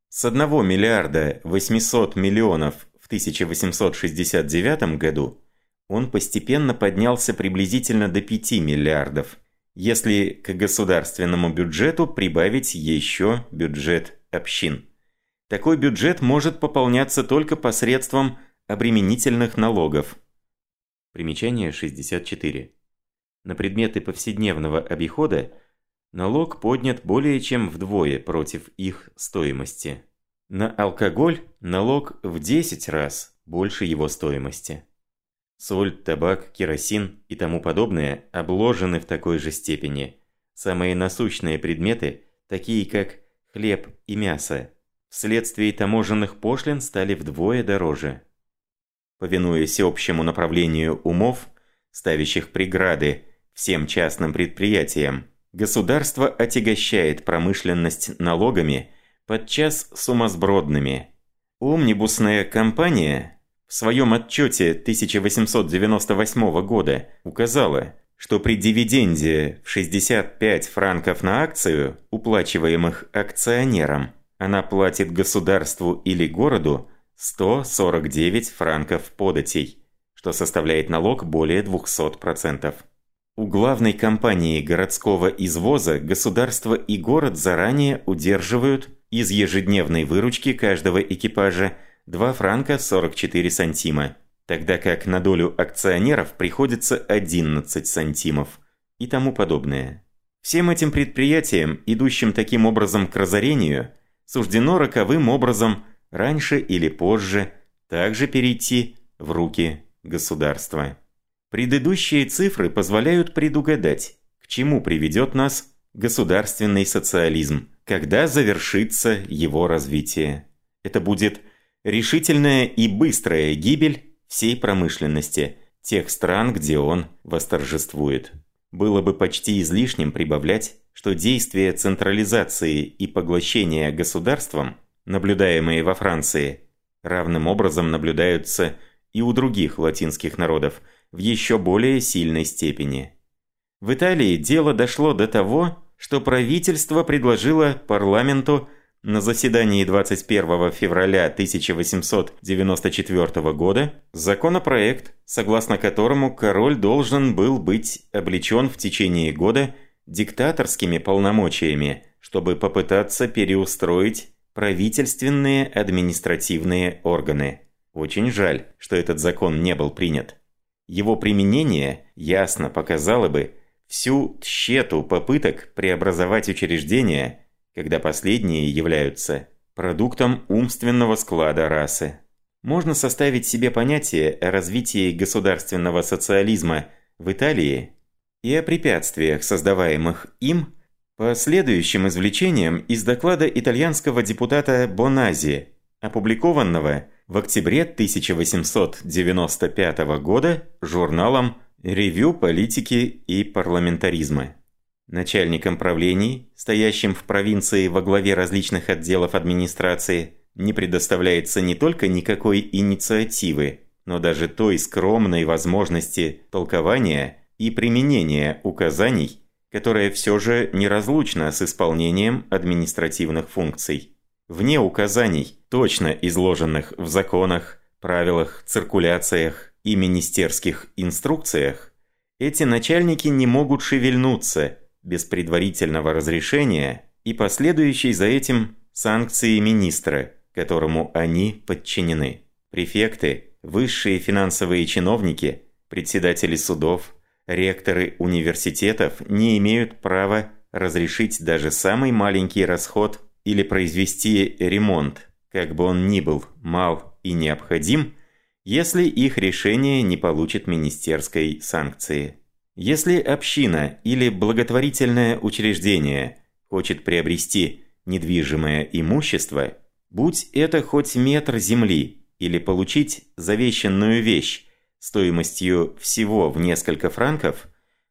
С 1 миллиарда 800 миллионов в 1869 году он постепенно поднялся приблизительно до 5 миллиардов, если к государственному бюджету прибавить еще бюджет общин. Такой бюджет может пополняться только посредством обременительных налогов. Примечание 64. На предметы повседневного обихода налог поднят более чем вдвое против их стоимости. На алкоголь налог в 10 раз больше его стоимости. Соль, табак, керосин и тому подобное обложены в такой же степени. Самые насущные предметы, такие как хлеб и мясо, вследствие таможенных пошлин стали вдвое дороже. Повинуясь общему направлению умов, ставящих преграды всем частным предприятиям, государство отягощает промышленность налогами, подчас сумасбродными. Омнибусная компания в своем отчете 1898 года указала, что при дивиденде в 65 франков на акцию, уплачиваемых акционерам, она платит государству или городу 149 франков податей, что составляет налог более 200%. У главной компании городского извоза государство и город заранее удерживают из ежедневной выручки каждого экипажа 2 франка 44 сантима, тогда как на долю акционеров приходится 11 сантимов и тому подобное. Всем этим предприятиям, идущим таким образом к разорению, суждено роковым образом раньше или позже также перейти в руки государства. Предыдущие цифры позволяют предугадать, к чему приведет нас государственный социализм, когда завершится его развитие. Это будет решительная и быстрая гибель всей промышленности тех стран, где он восторжествует. Было бы почти излишним прибавлять, что действия централизации и поглощения государством, наблюдаемые во Франции, равным образом наблюдаются и у других латинских народов в еще более сильной степени. В Италии дело дошло до того, что правительство предложило парламенту на заседании 21 февраля 1894 года законопроект, согласно которому король должен был быть облечен в течение года диктаторскими полномочиями, чтобы попытаться переустроить правительственные административные органы. Очень жаль, что этот закон не был принят. Его применение ясно показало бы всю тщету попыток преобразовать учреждения – когда последние являются продуктом умственного склада расы. Можно составить себе понятие о развитии государственного социализма в Италии и о препятствиях, создаваемых им, по следующим извлечениям из доклада итальянского депутата Бонази, опубликованного в октябре 1895 года журналом «Ревью политики и парламентаризма». Начальникам правлений, стоящим в провинции во главе различных отделов администрации, не предоставляется не только никакой инициативы, но даже той скромной возможности толкования и применения указаний, которая все же неразлучна с исполнением административных функций. Вне указаний, точно изложенных в законах, правилах, циркуляциях и министерских инструкциях, эти начальники не могут шевельнуться – без предварительного разрешения и последующей за этим санкции министра, которому они подчинены. Префекты, высшие финансовые чиновники, председатели судов, ректоры университетов не имеют права разрешить даже самый маленький расход или произвести ремонт, как бы он ни был мал и необходим, если их решение не получит министерской санкции. Если община или благотворительное учреждение хочет приобрести недвижимое имущество, будь это хоть метр земли или получить завещанную вещь стоимостью всего в несколько франков,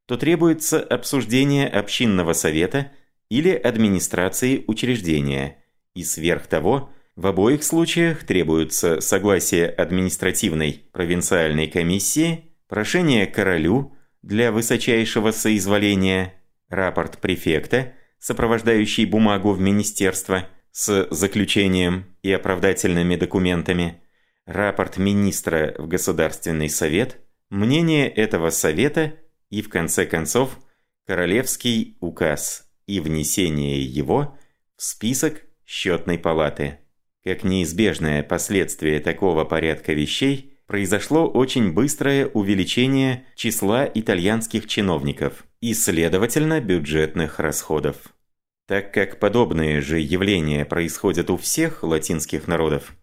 то требуется обсуждение общинного совета или администрации учреждения, и сверх того, в обоих случаях требуется согласие административной провинциальной комиссии, прошение королю, для высочайшего соизволения, рапорт префекта, сопровождающий бумагу в министерство с заключением и оправдательными документами, рапорт министра в Государственный совет, мнение этого совета и, в конце концов, королевский указ и внесение его в список счетной палаты. Как неизбежное последствие такого порядка вещей – произошло очень быстрое увеличение числа итальянских чиновников и, следовательно, бюджетных расходов. Так как подобные же явления происходят у всех латинских народов,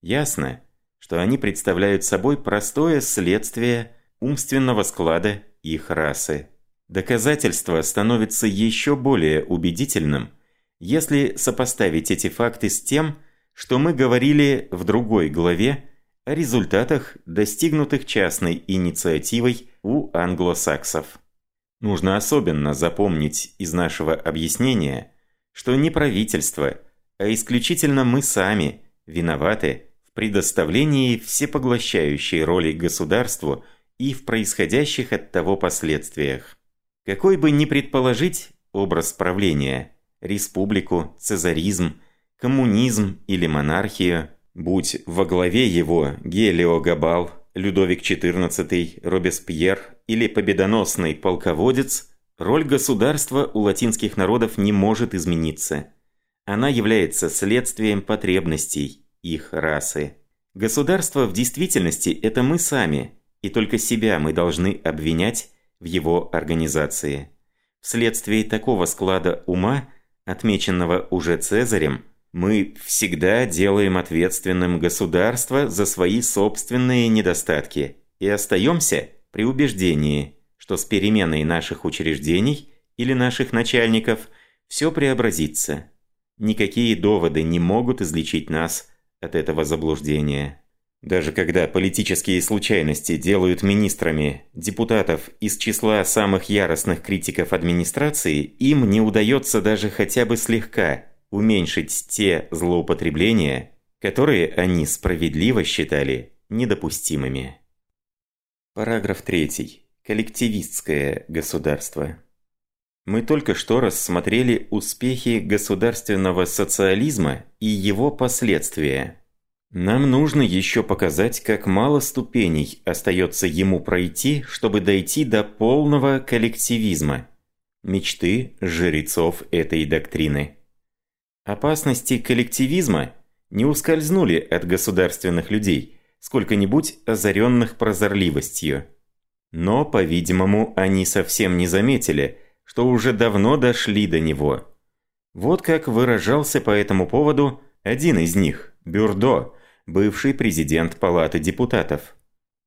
ясно, что они представляют собой простое следствие умственного склада их расы. Доказательство становится еще более убедительным, если сопоставить эти факты с тем, что мы говорили в другой главе о результатах, достигнутых частной инициативой у англосаксов. Нужно особенно запомнить из нашего объяснения, что не правительство, а исключительно мы сами виноваты предоставлении всепоглощающей роли государству и в происходящих от того последствиях. Какой бы ни предположить образ правления – республику, цезаризм, коммунизм или монархию, будь во главе его Гелио Габал, Людовик XIV, Робеспьер или победоносный полководец, роль государства у латинских народов не может измениться. Она является следствием потребностей их расы. Государство в действительности – это мы сами, и только себя мы должны обвинять в его организации. Вследствие такого склада ума, отмеченного уже Цезарем, мы всегда делаем ответственным государство за свои собственные недостатки и остаемся при убеждении, что с переменой наших учреждений или наших начальников все преобразится. Никакие доводы не могут излечить нас от этого заблуждения. Даже когда политические случайности делают министрами депутатов из числа самых яростных критиков администрации, им не удается даже хотя бы слегка уменьшить те злоупотребления, которые они справедливо считали недопустимыми. Параграф 3. Коллективистское государство. Мы только что рассмотрели успехи государственного социализма и его последствия. Нам нужно еще показать, как мало ступеней остается ему пройти, чтобы дойти до полного коллективизма. Мечты жрецов этой доктрины. Опасности коллективизма не ускользнули от государственных людей, сколько-нибудь озаренных прозорливостью. Но, по-видимому, они совсем не заметили, что уже давно дошли до него. Вот как выражался по этому поводу один из них, Бюрдо, бывший президент Палаты депутатов.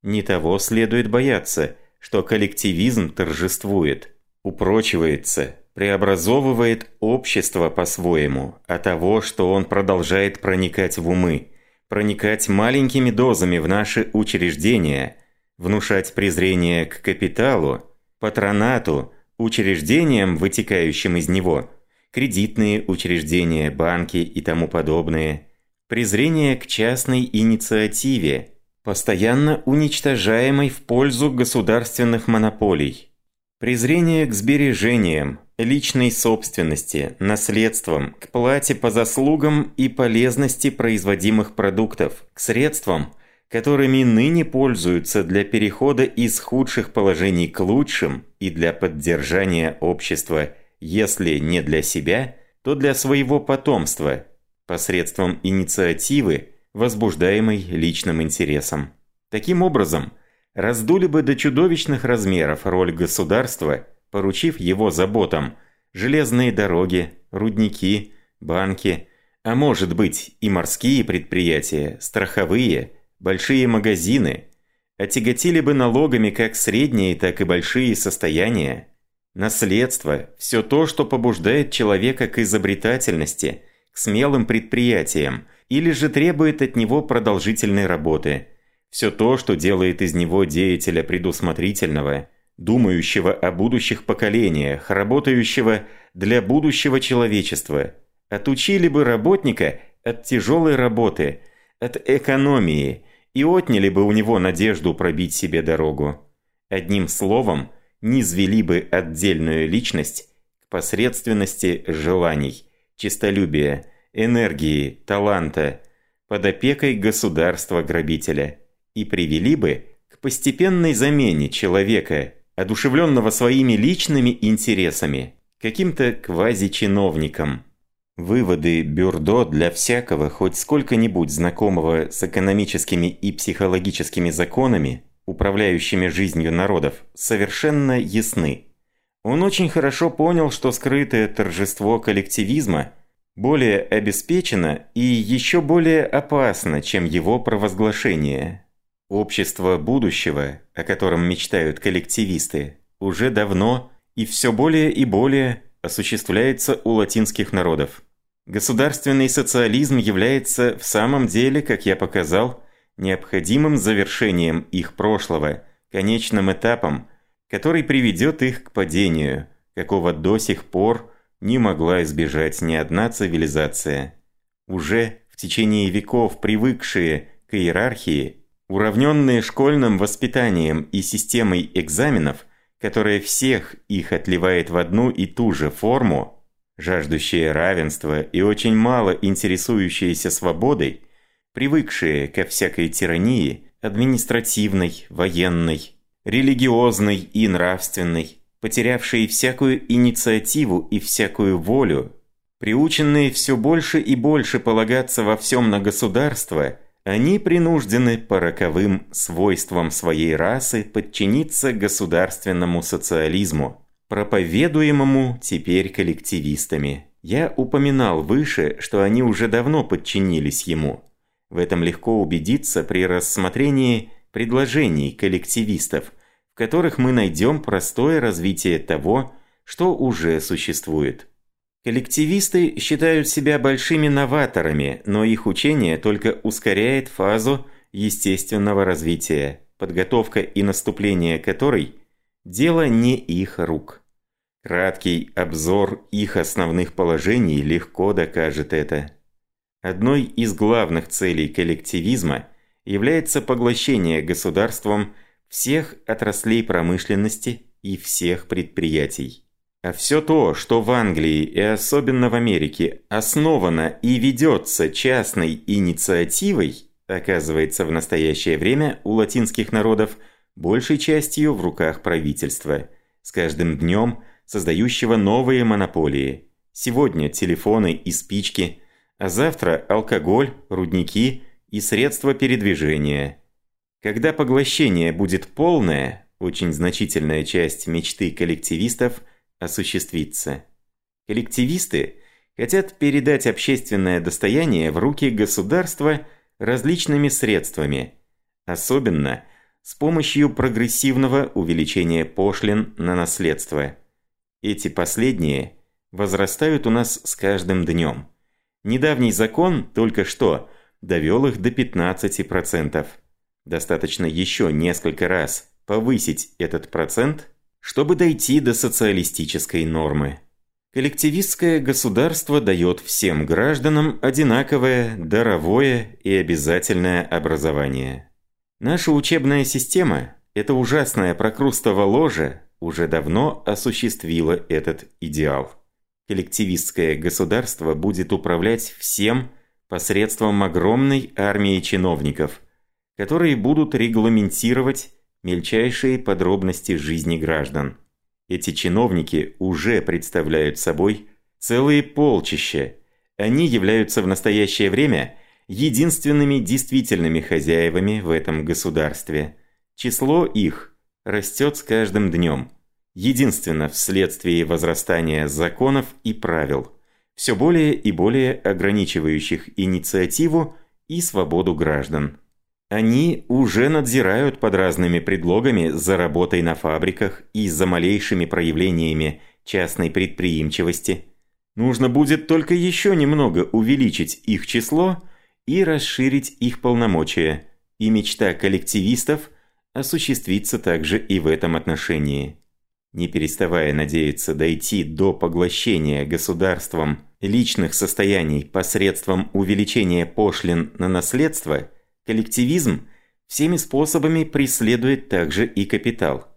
Не того следует бояться, что коллективизм торжествует, упрочивается, преобразовывает общество по-своему, а того, что он продолжает проникать в умы, проникать маленькими дозами в наши учреждения, внушать презрение к капиталу, патронату, учреждениям, вытекающим из него, кредитные учреждения, банки и тому подобное, презрение к частной инициативе, постоянно уничтожаемой в пользу государственных монополий, презрение к сбережениям, личной собственности, наследствам, к плате по заслугам и полезности производимых продуктов, к средствам, которыми ныне пользуются для перехода из худших положений к лучшим и для поддержания общества, если не для себя, то для своего потомства, посредством инициативы, возбуждаемой личным интересом. Таким образом, раздули бы до чудовищных размеров роль государства – поручив его заботам железные дороги, рудники, банки, а может быть и морские предприятия, страховые, большие магазины, отяготили бы налогами как средние, так и большие состояния. Наследство – все то, что побуждает человека к изобретательности, к смелым предприятиям, или же требует от него продолжительной работы. Все то, что делает из него деятеля предусмотрительного – думающего о будущих поколениях, работающего для будущего человечества. Отучили бы работника от тяжелой работы, от экономии и отняли бы у него надежду пробить себе дорогу. Одним словом, низвели бы отдельную личность к посредственности желаний, честолюбия, энергии, таланта, под опекой государства-грабителя и привели бы к постепенной замене человека одушевленного своими личными интересами, каким-то квазичиновником. Выводы Бюрдо для всякого, хоть сколько-нибудь знакомого с экономическими и психологическими законами, управляющими жизнью народов, совершенно ясны. Он очень хорошо понял, что скрытое торжество коллективизма более обеспечено и еще более опасно, чем его провозглашение. Общество будущего, о котором мечтают коллективисты, уже давно и все более и более осуществляется у латинских народов. Государственный социализм является в самом деле, как я показал, необходимым завершением их прошлого, конечным этапом, который приведет их к падению, какого до сих пор не могла избежать ни одна цивилизация. Уже в течение веков привыкшие к иерархии, уравненные школьным воспитанием и системой экзаменов, которая всех их отливает в одну и ту же форму, жаждущие равенства и очень мало интересующиеся свободой, привыкшие ко всякой тирании, административной, военной, религиозной и нравственной, потерявшие всякую инициативу и всякую волю, приученные все больше и больше полагаться во всем на государство, они принуждены по роковым свойствам своей расы подчиниться государственному социализму, проповедуемому теперь коллективистами. Я упоминал выше, что они уже давно подчинились ему. В этом легко убедиться при рассмотрении предложений коллективистов, в которых мы найдем простое развитие того, что уже существует. Коллективисты считают себя большими новаторами, но их учение только ускоряет фазу естественного развития, подготовка и наступление которой – дело не их рук. Краткий обзор их основных положений легко докажет это. Одной из главных целей коллективизма является поглощение государством всех отраслей промышленности и всех предприятий. А все то, что в Англии и особенно в Америке основано и ведется частной инициативой, оказывается в настоящее время у латинских народов большей частью в руках правительства, с каждым днем создающего новые монополии. Сегодня телефоны и спички – а завтра алкоголь, рудники и средства передвижения. Когда поглощение будет полное, очень значительная часть мечты коллективистов осуществится. Коллективисты хотят передать общественное достояние в руки государства различными средствами, особенно с помощью прогрессивного увеличения пошлин на наследство. Эти последние возрастают у нас с каждым днем. Недавний закон только что довел их до 15%. Достаточно еще несколько раз повысить этот процент, чтобы дойти до социалистической нормы. Коллективистское государство дает всем гражданам одинаковое, даровое и обязательное образование. Наша учебная система, это ужасное прокрустово ложе, уже давно осуществила этот идеал коллективистское государство будет управлять всем посредством огромной армии чиновников, которые будут регламентировать мельчайшие подробности жизни граждан. Эти чиновники уже представляют собой целые полчища. Они являются в настоящее время единственными действительными хозяевами в этом государстве. Число их растет с каждым днем единственно вследствие возрастания законов и правил, все более и более ограничивающих инициативу и свободу граждан. Они уже надзирают под разными предлогами за работой на фабриках и за малейшими проявлениями частной предприимчивости. Нужно будет только еще немного увеличить их число и расширить их полномочия, и мечта коллективистов осуществится также и в этом отношении не переставая надеяться дойти до поглощения государством личных состояний посредством увеличения пошлин на наследство, коллективизм всеми способами преследует также и капитал.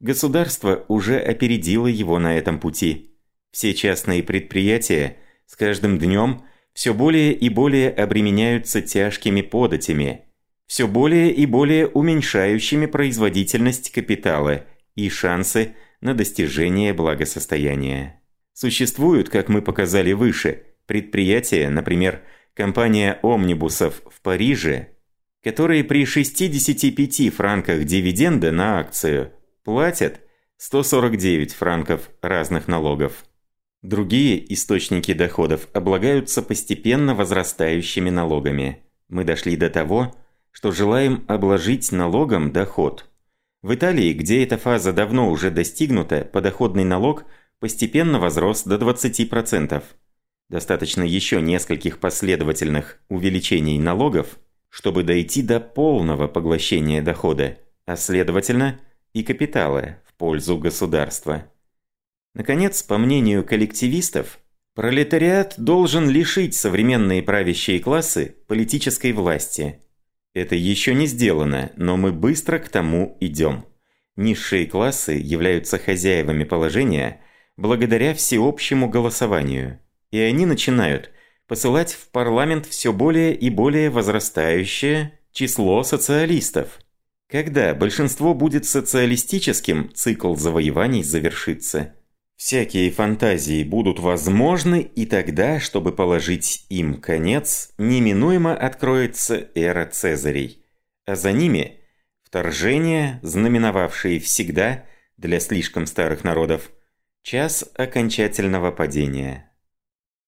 Государство уже опередило его на этом пути. Все частные предприятия с каждым днем все более и более обременяются тяжкими податями, все более и более уменьшающими производительность капитала и шансы на достижение благосостояния. Существуют, как мы показали выше, предприятия, например, компания омнибусов в Париже, которые при 65 франках дивиденда на акцию платят 149 франков разных налогов. Другие источники доходов облагаются постепенно возрастающими налогами. Мы дошли до того, что желаем обложить налогом доход – в Италии, где эта фаза давно уже достигнута, подоходный налог постепенно возрос до 20%. Достаточно еще нескольких последовательных увеличений налогов, чтобы дойти до полного поглощения дохода, а следовательно и капитала в пользу государства. Наконец, по мнению коллективистов, пролетариат должен лишить современные правящие классы политической власти. Это еще не сделано, но мы быстро к тому идем. Низшие классы являются хозяевами положения благодаря всеобщему голосованию. И они начинают посылать в парламент все более и более возрастающее число социалистов. Когда большинство будет социалистическим, цикл завоеваний завершится. Всякие фантазии будут возможны, и тогда, чтобы положить им конец, неминуемо откроется эра Цезарей. А за ними вторжения, знаменовавшие всегда, для слишком старых народов, час окончательного падения.